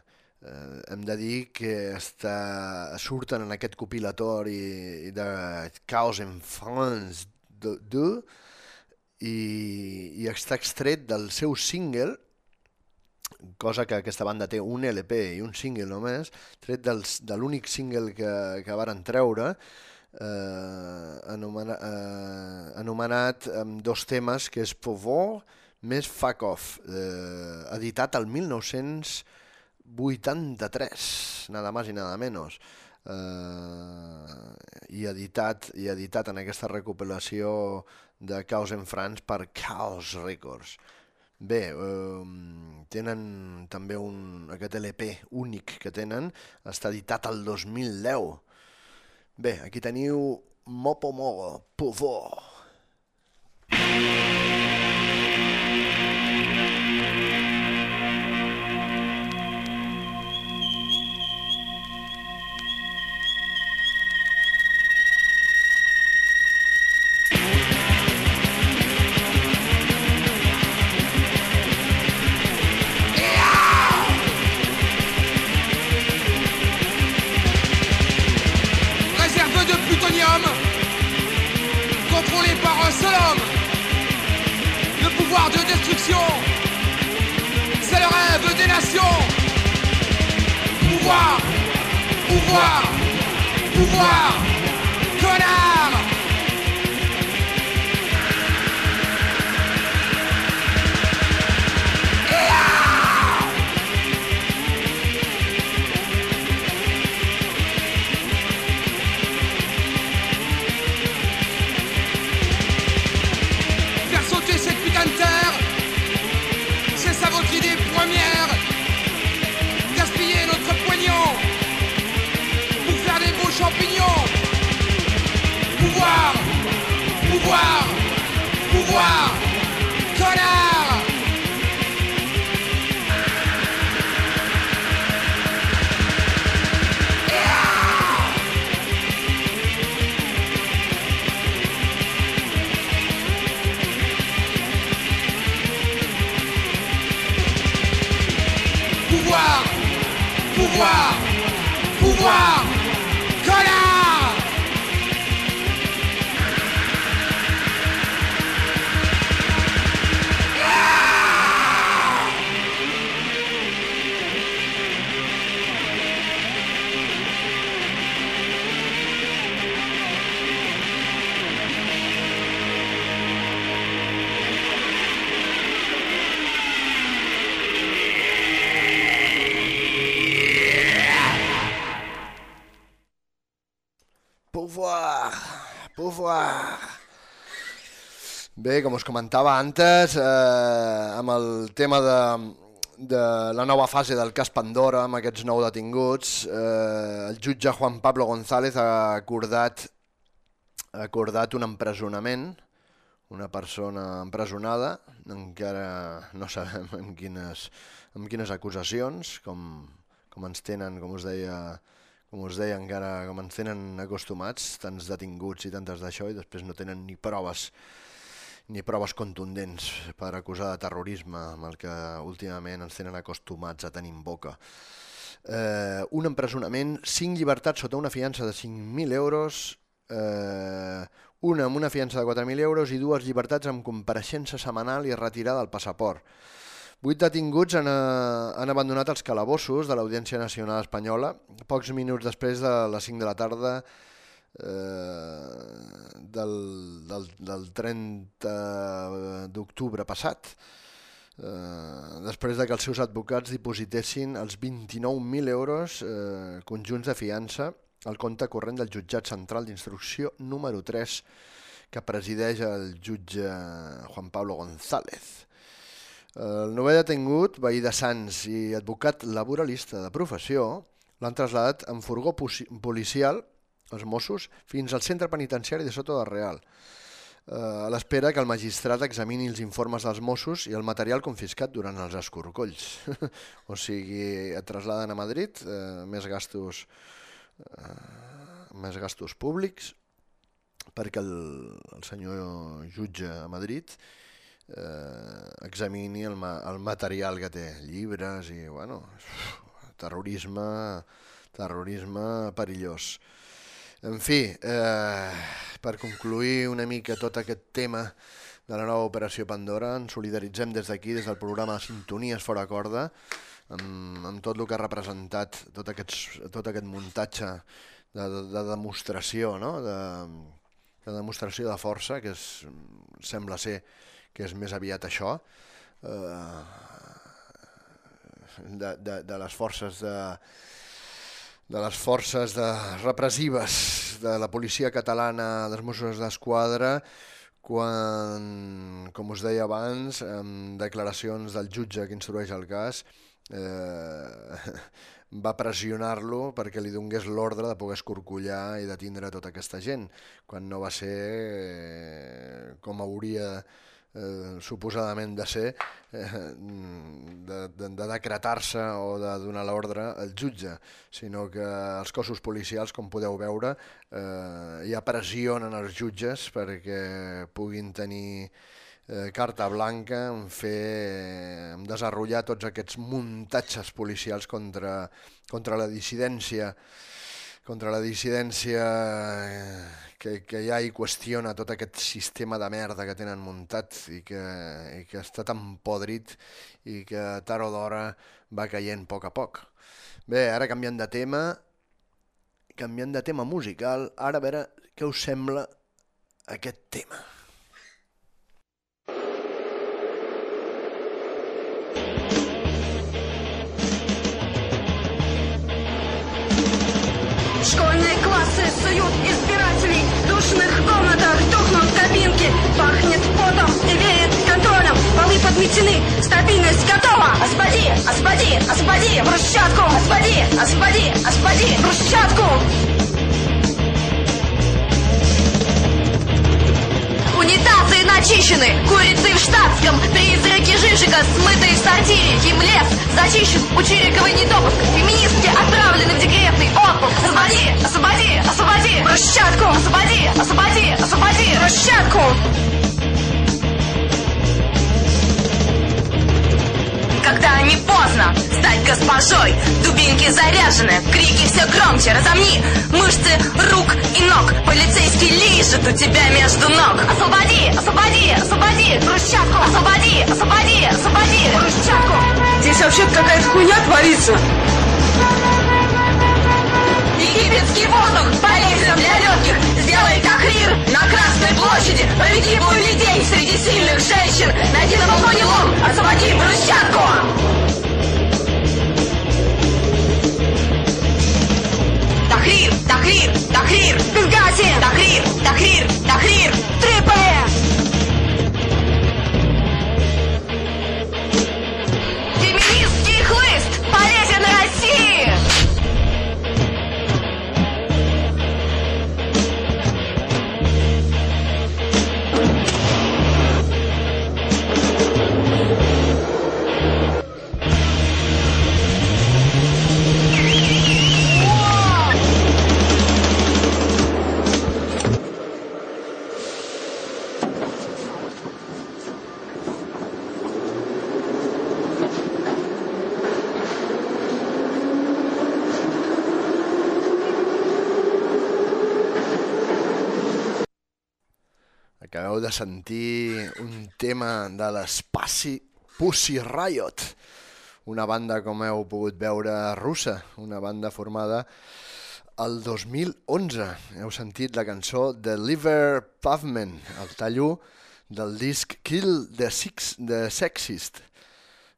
eh, hem de dir que està, surten en aquest compilatori de Chaos en France 2 i, i està extret del seu single cosa que aquesta banda té un LP i un single només, tret dels, de l'únic single que, que varen treure, eh, anomena, eh, anomenat amb dos temes, que és Pouvor més Fuck Off, eh, editat el 1983, nada más i nada menos. Eh, i editat i editat en aquesta recopilació de Chaos en France per Chaos Records. Bé, eh, tenen també un, aquest LP únic que tenen, està editat el 2010. Bé, aquí teniu Mopo Mogo, Pouvoir. Réserve pouvoir, pouvoir, pouvoir. Bé, com us comentava antes, eh, amb el tema de, de la nova fase del cas Pandora, amb aquests nou detinguts, eh, el jutge Juan Pablo González ha acordat, ha acordat un empresonament, una persona empresonada, encara no sabem amb quines, amb quines acusacions, com, com ens tenen, com us deia, com us deia encara, com ens tenen acostumats, tants detinguts i tantes d'això, i després no tenen ni proves ni proves contundents per acusar de terrorisme, amb el que últimament ens tenen acostumats a tenir en boca. Eh, un empresonament, 5 llibertats sota una fiança de 5.000 euros, eh, una amb una fiança de 4.000 euros i dues llibertats amb compareixença setmanal i retirada del passaport. Vuit detinguts han, eh, han abandonat els calabossos de l'Audiència Nacional Espanyola pocs minuts després de les 5 de la tarda eh, del, del, del 30 d'octubre passat, eh, després de que els seus advocats dipositessin els 29.000 euros eh, conjunts de fiança al compte corrent del jutjat central d'instrucció número 3 que presideix el jutge Juan Pablo González. El novè detingut, veí de Sants i advocat laboralista de professió, l'han traslladat en furgó policial, els Mossos, fins al centre penitenciari de Soto de Real, eh, a l'espera que el magistrat examini els informes dels Mossos i el material confiscat durant els escorcolls. o sigui, et traslladen a Madrid, eh, més gastos eh, més gastos públics, perquè el, el senyor jutge a Madrid eh, examini el, ma el material que té, llibres i, bueno, terrorisme, terrorisme perillós. En fi, eh, per concluir una mica tot aquest tema de la nova operació Pandora, ens solidaritzem des d'aquí, des del programa Sintonies Fora Corda, amb, amb tot el que ha representat tot, aquests, tot aquest muntatge de, de, de demostració, no? de, de demostració de força, que és, sembla ser que és més aviat això, eh, de, de, de les forces de, de les forces de, repressives de la policia catalana dels Mossos d'Esquadra quan, com us deia abans, amb declaracions del jutge que instrueix el cas, eh, va pressionar-lo perquè li donés l'ordre de poder escorcollar i detindre tota aquesta gent, quan no va ser eh, com hauria eh, suposadament de ser eh, de, de, de decretar-se o de donar l'ordre al jutge, sinó que els cossos policials, com podeu veure, eh, ja pressionen els jutges perquè puguin tenir eh, carta blanca en fer, en desenrotllar tots aquests muntatges policials contra, contra la dissidència contra la dissidència eh, que, que hi qüestiona tot aquest sistema de merda que tenen muntat i que, i que està tan podrit i que tard o d'hora va caient a poc a poc. Bé, ara canviant de tema, canviant de tema musical, ara a veure què us sembla aquest tema. Школьные классы суют избирателей В душных комнатах. Тухнут кабинки Пахнет потом и веет контролем. Полы подметены, стабильность готова. Освободи, освободи, освободи брусчатку. Освободи, освободи, освободи брусчатку Унитазы начищены, курицы в штатском Призраки Жижика, смытые в сортире. Химлес зачищен, у Чириковой недопуск Феминистки отправлены в декретный отпуск. Освободи, освободи, освободи. Брусчатку, освободи, освободи, освободи. Брусчатку Когда не поздно. Стать госпожой. Дубинки заряжены, крики все громче. Разомни мышцы рук и ног. Полицейский лижет у тебя между ног. Освободи, освободи, освободи Брусчатку Освободи, освободи, освободи Брусчатку Здесь вообще-то какая-то хуйня творится. Египетский воздух полезен для легких Сделай тахрир на Красной площади. Поведи бой людей среди сильных женщин. Найди на балконе лом, освободи брусчатку. Тахрир, тахрир, тахрир. Газгазин Тахрир, тахрир, тахрир. Триполи de sentir un tema de l'Espaci Pussy Riot, una banda, com heu pogut veure, russa, una banda formada el 2011. Heu sentit la cançó The Liver Pavement, el tallo del disc Kill the, Six, the Sexist,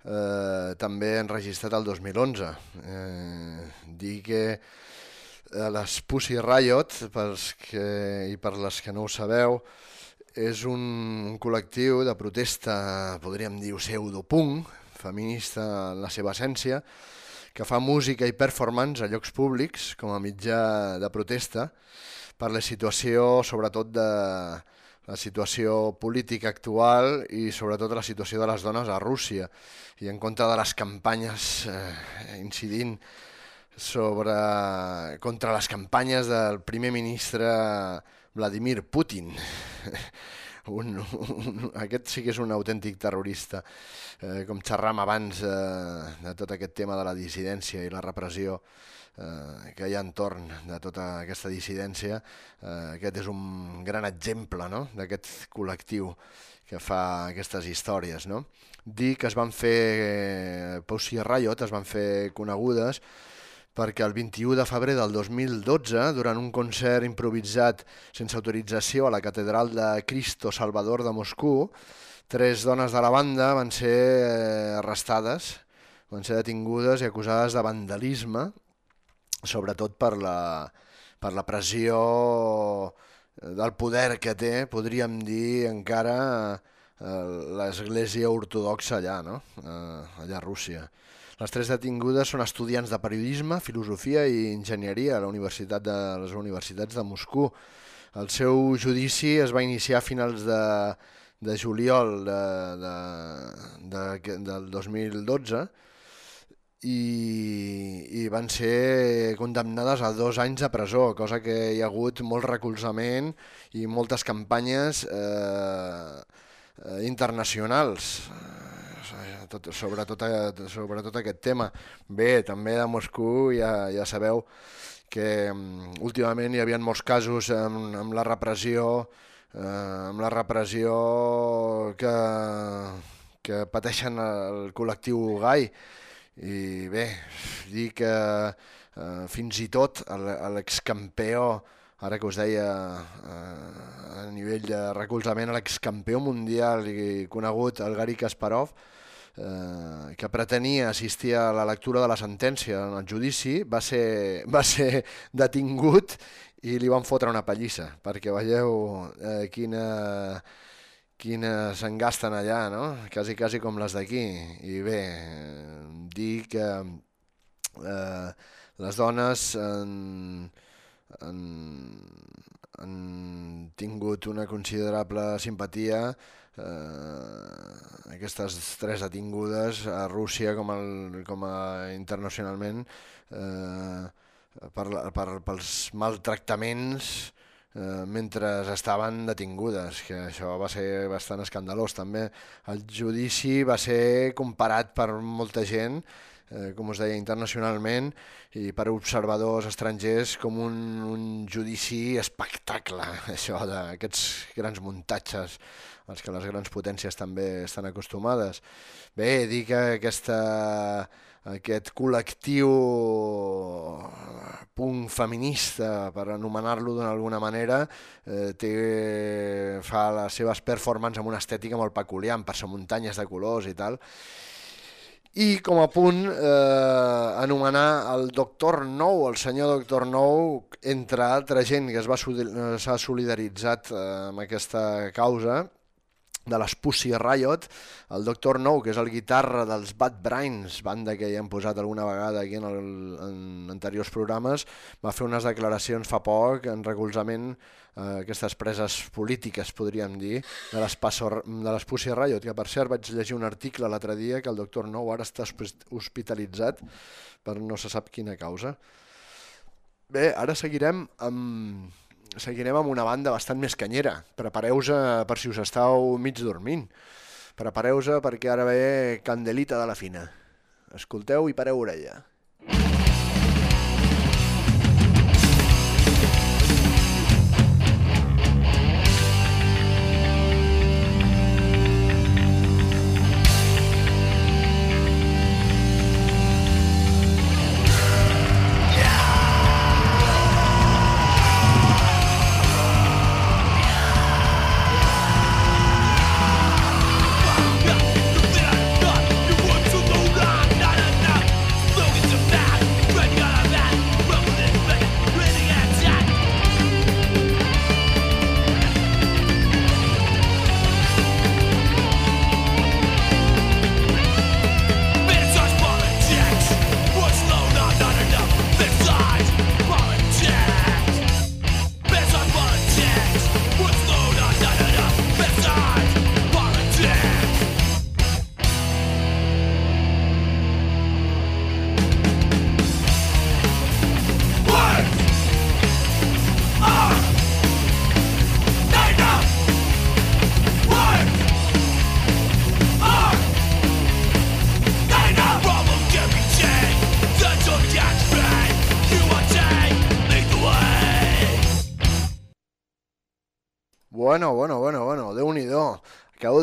eh, també enregistrat el 2011. Eh, dir que eh, les Pussy Riot, pels que, i per les que no ho sabeu, és un, col·lectiu de protesta, podríem dir pseudopunk, feminista en la seva essència, que fa música i performance a llocs públics com a mitjà de protesta per la situació, sobretot de la situació política actual i sobretot la situació de les dones a Rússia i en contra de les campanyes eh, incidint sobre, contra les campanyes del primer ministre Vladimir Putin. Un, un, aquest sí que és un autèntic terrorista, eh, com xerram abans eh, de tot aquest tema de la dissidència i la repressió eh, que hi ha entorn de tota aquesta dissidència. Eh, aquest és un gran exemple no? d'aquest col·lectiu que fa aquestes històries. No? Dir que es van fer, eh, Pussy Riot es van fer conegudes perquè el 21 de febrer del 2012, durant un concert improvisat sense autorització a la Catedral de Cristo Salvador de Moscou, tres dones de la banda van ser eh, arrestades, van ser detingudes i acusades de vandalisme, sobretot per la, per la pressió del poder que té, podríem dir encara, eh, l'església ortodoxa allà, no? eh, allà a Rússia. Les tres detingudes són estudiants de periodisme, filosofia i enginyeria a la universitat de les universitats de Moscou. El seu judici es va iniciar a finals de, de juliol de, de, de, del 2012 i, i van ser condemnades a dos anys de presó, cosa que hi ha hagut molt recolzament i moltes campanyes eh, eh, internacionals tot, sobre, tot, sobre tot aquest tema. Bé, també de Moscou ja, ja sabeu que um, últimament hi havia molts casos amb, amb la repressió eh, amb la repressió que, que pateixen el col·lectiu gai i bé, dir que eh, fins i tot l'excampeó ara que us deia eh, a nivell de recolzament a l'excampió mundial i conegut, el Gary Kasparov, eh, que pretenia assistir a la lectura de la sentència en el judici, va ser, va ser detingut i li van fotre una pallissa, perquè veieu eh, quina, quina se'n gasten allà, no? quasi, quasi com les d'aquí. I bé, dir que eh, les dones han, han, han tingut una considerable simpatia eh, aquestes tres detingudes a Rússia com, el, com a internacionalment eh, per, per, pels maltractaments eh, mentre estaven detingudes, que això va ser bastant escandalós també. El judici va ser comparat per molta gent eh, com us deia, internacionalment i per observadors estrangers com un, un judici espectacle, això d'aquests grans muntatges als que les grans potències també estan acostumades. Bé, dir que aquesta, aquest col·lectiu punt feminista, per anomenar-lo d'alguna manera, eh, té, fa les seves performances amb una estètica molt peculiar, amb passamuntanyes de colors i tal, i com a punt eh, anomenar el doctor Nou, el senyor doctor Nou, entre altra gent que eh, s'ha solidaritzat eh, amb aquesta causa, de les Pussy Riot, el Doctor Nou, que és el guitarra dels Bad Brains, banda que ja hem posat alguna vegada aquí en, el, en anteriors programes, va fer unes declaracions fa poc en recolzament a aquestes preses polítiques, podríem dir, de les, Passo, de les Pussy Riot, que per cert vaig llegir un article l'altre dia que el Doctor Nou ara està hospi- hospitalitzat per no se sap quina causa. Bé, ara seguirem amb, seguirem amb una banda bastant més canyera. Prepareu-vos per si us estàu mig dormint. Prepareu-vos perquè ara ve Candelita de la Fina. Escolteu i pareu orella.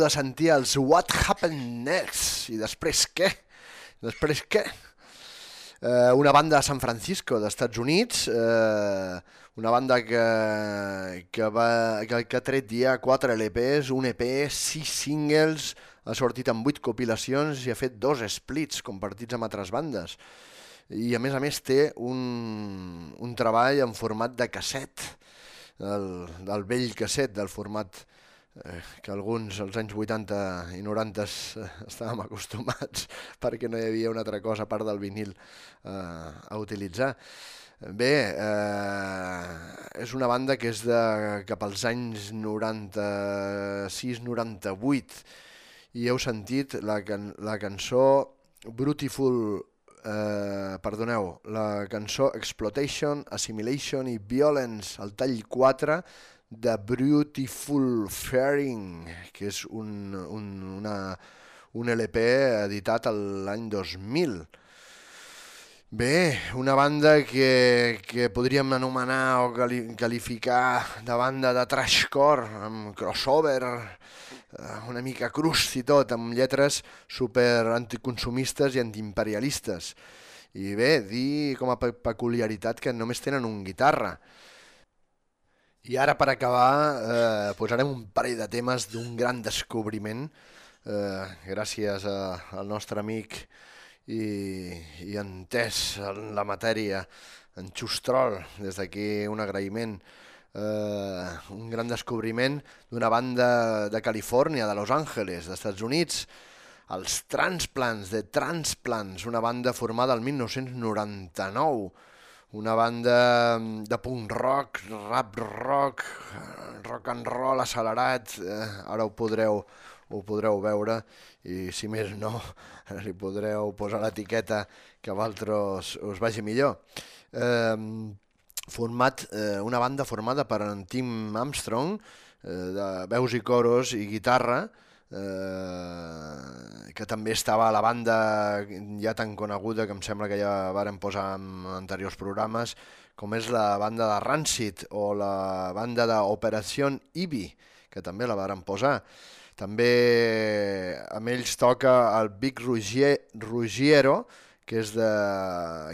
De sentir els What Happened Next. I després què? Després què? Eh, una banda de San Francisco, d'Estats Units, eh, una banda que, que, va, que, que ha tret ja 4 LPs, un EP, 6 singles, ha sortit amb 8 compilacions i ha fet dos splits compartits amb altres bandes. I a més a més té un, un treball en format de casset, del, del vell casset, del format que alguns als anys 80 i 90 eh, estàvem acostumats perquè no hi havia una altra cosa a part del vinil eh, a utilitzar. Bé, eh, és una banda que és de cap als anys 96-98 i heu sentit la, can, la cançó Brutiful eh, perdoneu, la cançó Exploitation, Assimilation i Violence, el tall 4 de Beautiful Faring, que és un, un, una, un LP editat l'any 2000. Bé, una banda que, que podríem anomenar o quali- qualificar de banda de trashcore, amb crossover, eh, una mica crust i tot, amb lletres super anticonsumistes i antiimperialistes. I bé, dir com a pe- peculiaritat que només tenen un guitarra. I ara per acabar eh, posarem un parell de temes d'un gran descobriment. Eh, gràcies a, al nostre amic i, i entès en la matèria, en Xustrol, des d'aquí un agraïment, eh, un gran descobriment d'una banda de Califòrnia, de Los Angeles, dels Estats Units, els Transplants, de Transplants, una banda formada el 1999, una banda de punk rock, rap rock, rock and roll accelerat, eh, ara ho podreu, ho podreu veure i si més no li podreu posar l'etiqueta que a vosaltres us vagi millor. Eh, format, eh, una banda formada per en Tim Armstrong, eh, de veus i coros i guitarra, eh, que també estava a la banda ja tan coneguda que em sembla que ja varen posar en anteriors programes, com és la banda de Rancid o la banda d'Operació Ibi, que també la varen posar. També amb ells toca el Big Ruggiero, Rugiero, que, és de,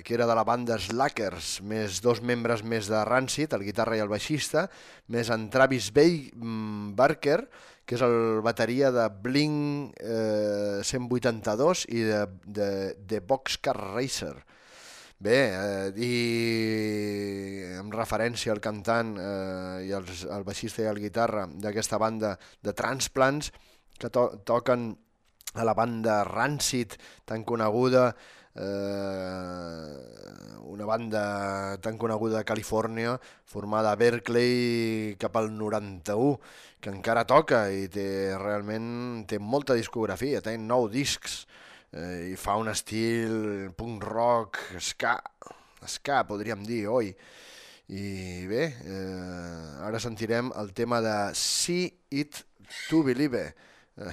que era de la banda Slackers, més dos membres més de Rancid, el guitarra i el baixista, més en Travis Bay, mm, Barker, que és el bateria de Blink eh, 182 i de, de, de Boxcar Racer. Bé, eh, i en referència al cantant eh, i als, al baixista i al guitarra d'aquesta banda de Transplants que to toquen a la banda Rancid, tan coneguda, eh, una banda tan coneguda de Califòrnia, formada a Berkeley cap al 91, que encara toca i té, realment té molta discografia, té nou discs eh, i fa un estil punk rock, ska, ska podríem dir, oi? I bé, eh, ara sentirem el tema de See It To Believe, eh,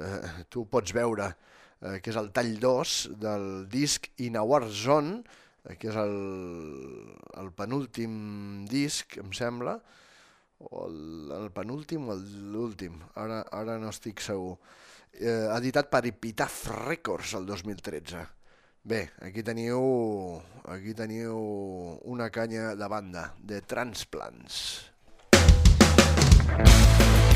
eh, tu pots veure, eh, que és el tall 2 del disc In a War Zone, eh, que és el, el penúltim disc, em sembla, o el, el penúltim o l'últim, ara, ara no estic segur. Eh, editat per Epitaph Records el 2013. Bé, aquí teniu, aquí teniu una canya de banda de Transplants. Transplants.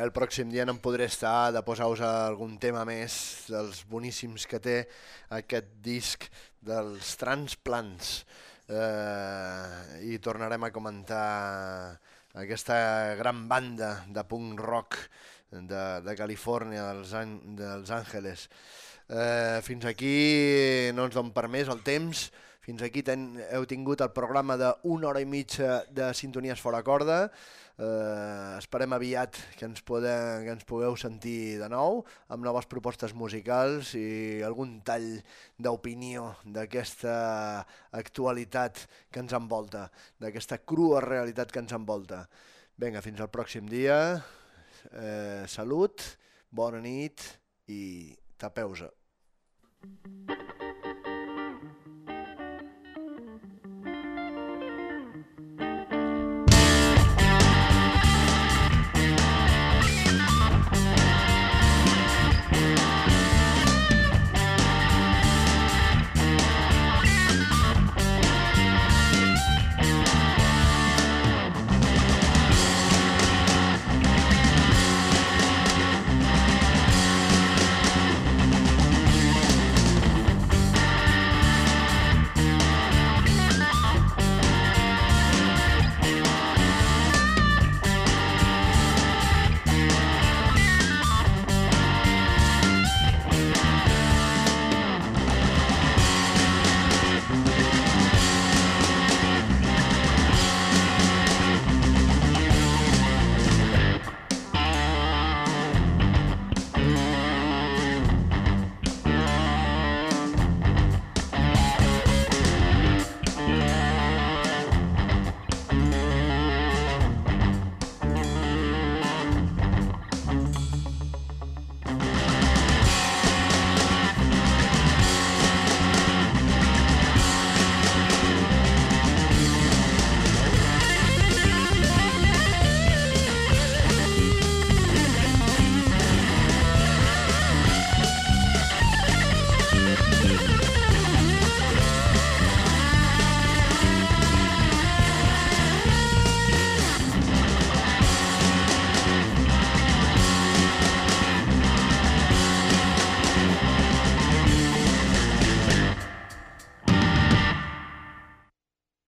eh? El pròxim dia no em podré estar de posar-vos algun tema més dels boníssims que té aquest disc dels transplants. Eh, I tornarem a comentar aquesta gran banda de punk rock de, de Califòrnia, dels, An dels Àngeles. Eh, fins aquí no ens don permès el temps, fins aquí ten, heu tingut el programa d'una hora i mitja de Sintonies Fora Corda, Eh, esperem aviat que ens, pode, que ens pugueu sentir de nou amb noves propostes musicals i algun tall d'opinió d'aquesta actualitat que ens envolta, d'aquesta crua realitat que ens envolta. Vinga, fins al pròxim dia. Eh, salut, bona nit i tapeu-se. Thank you.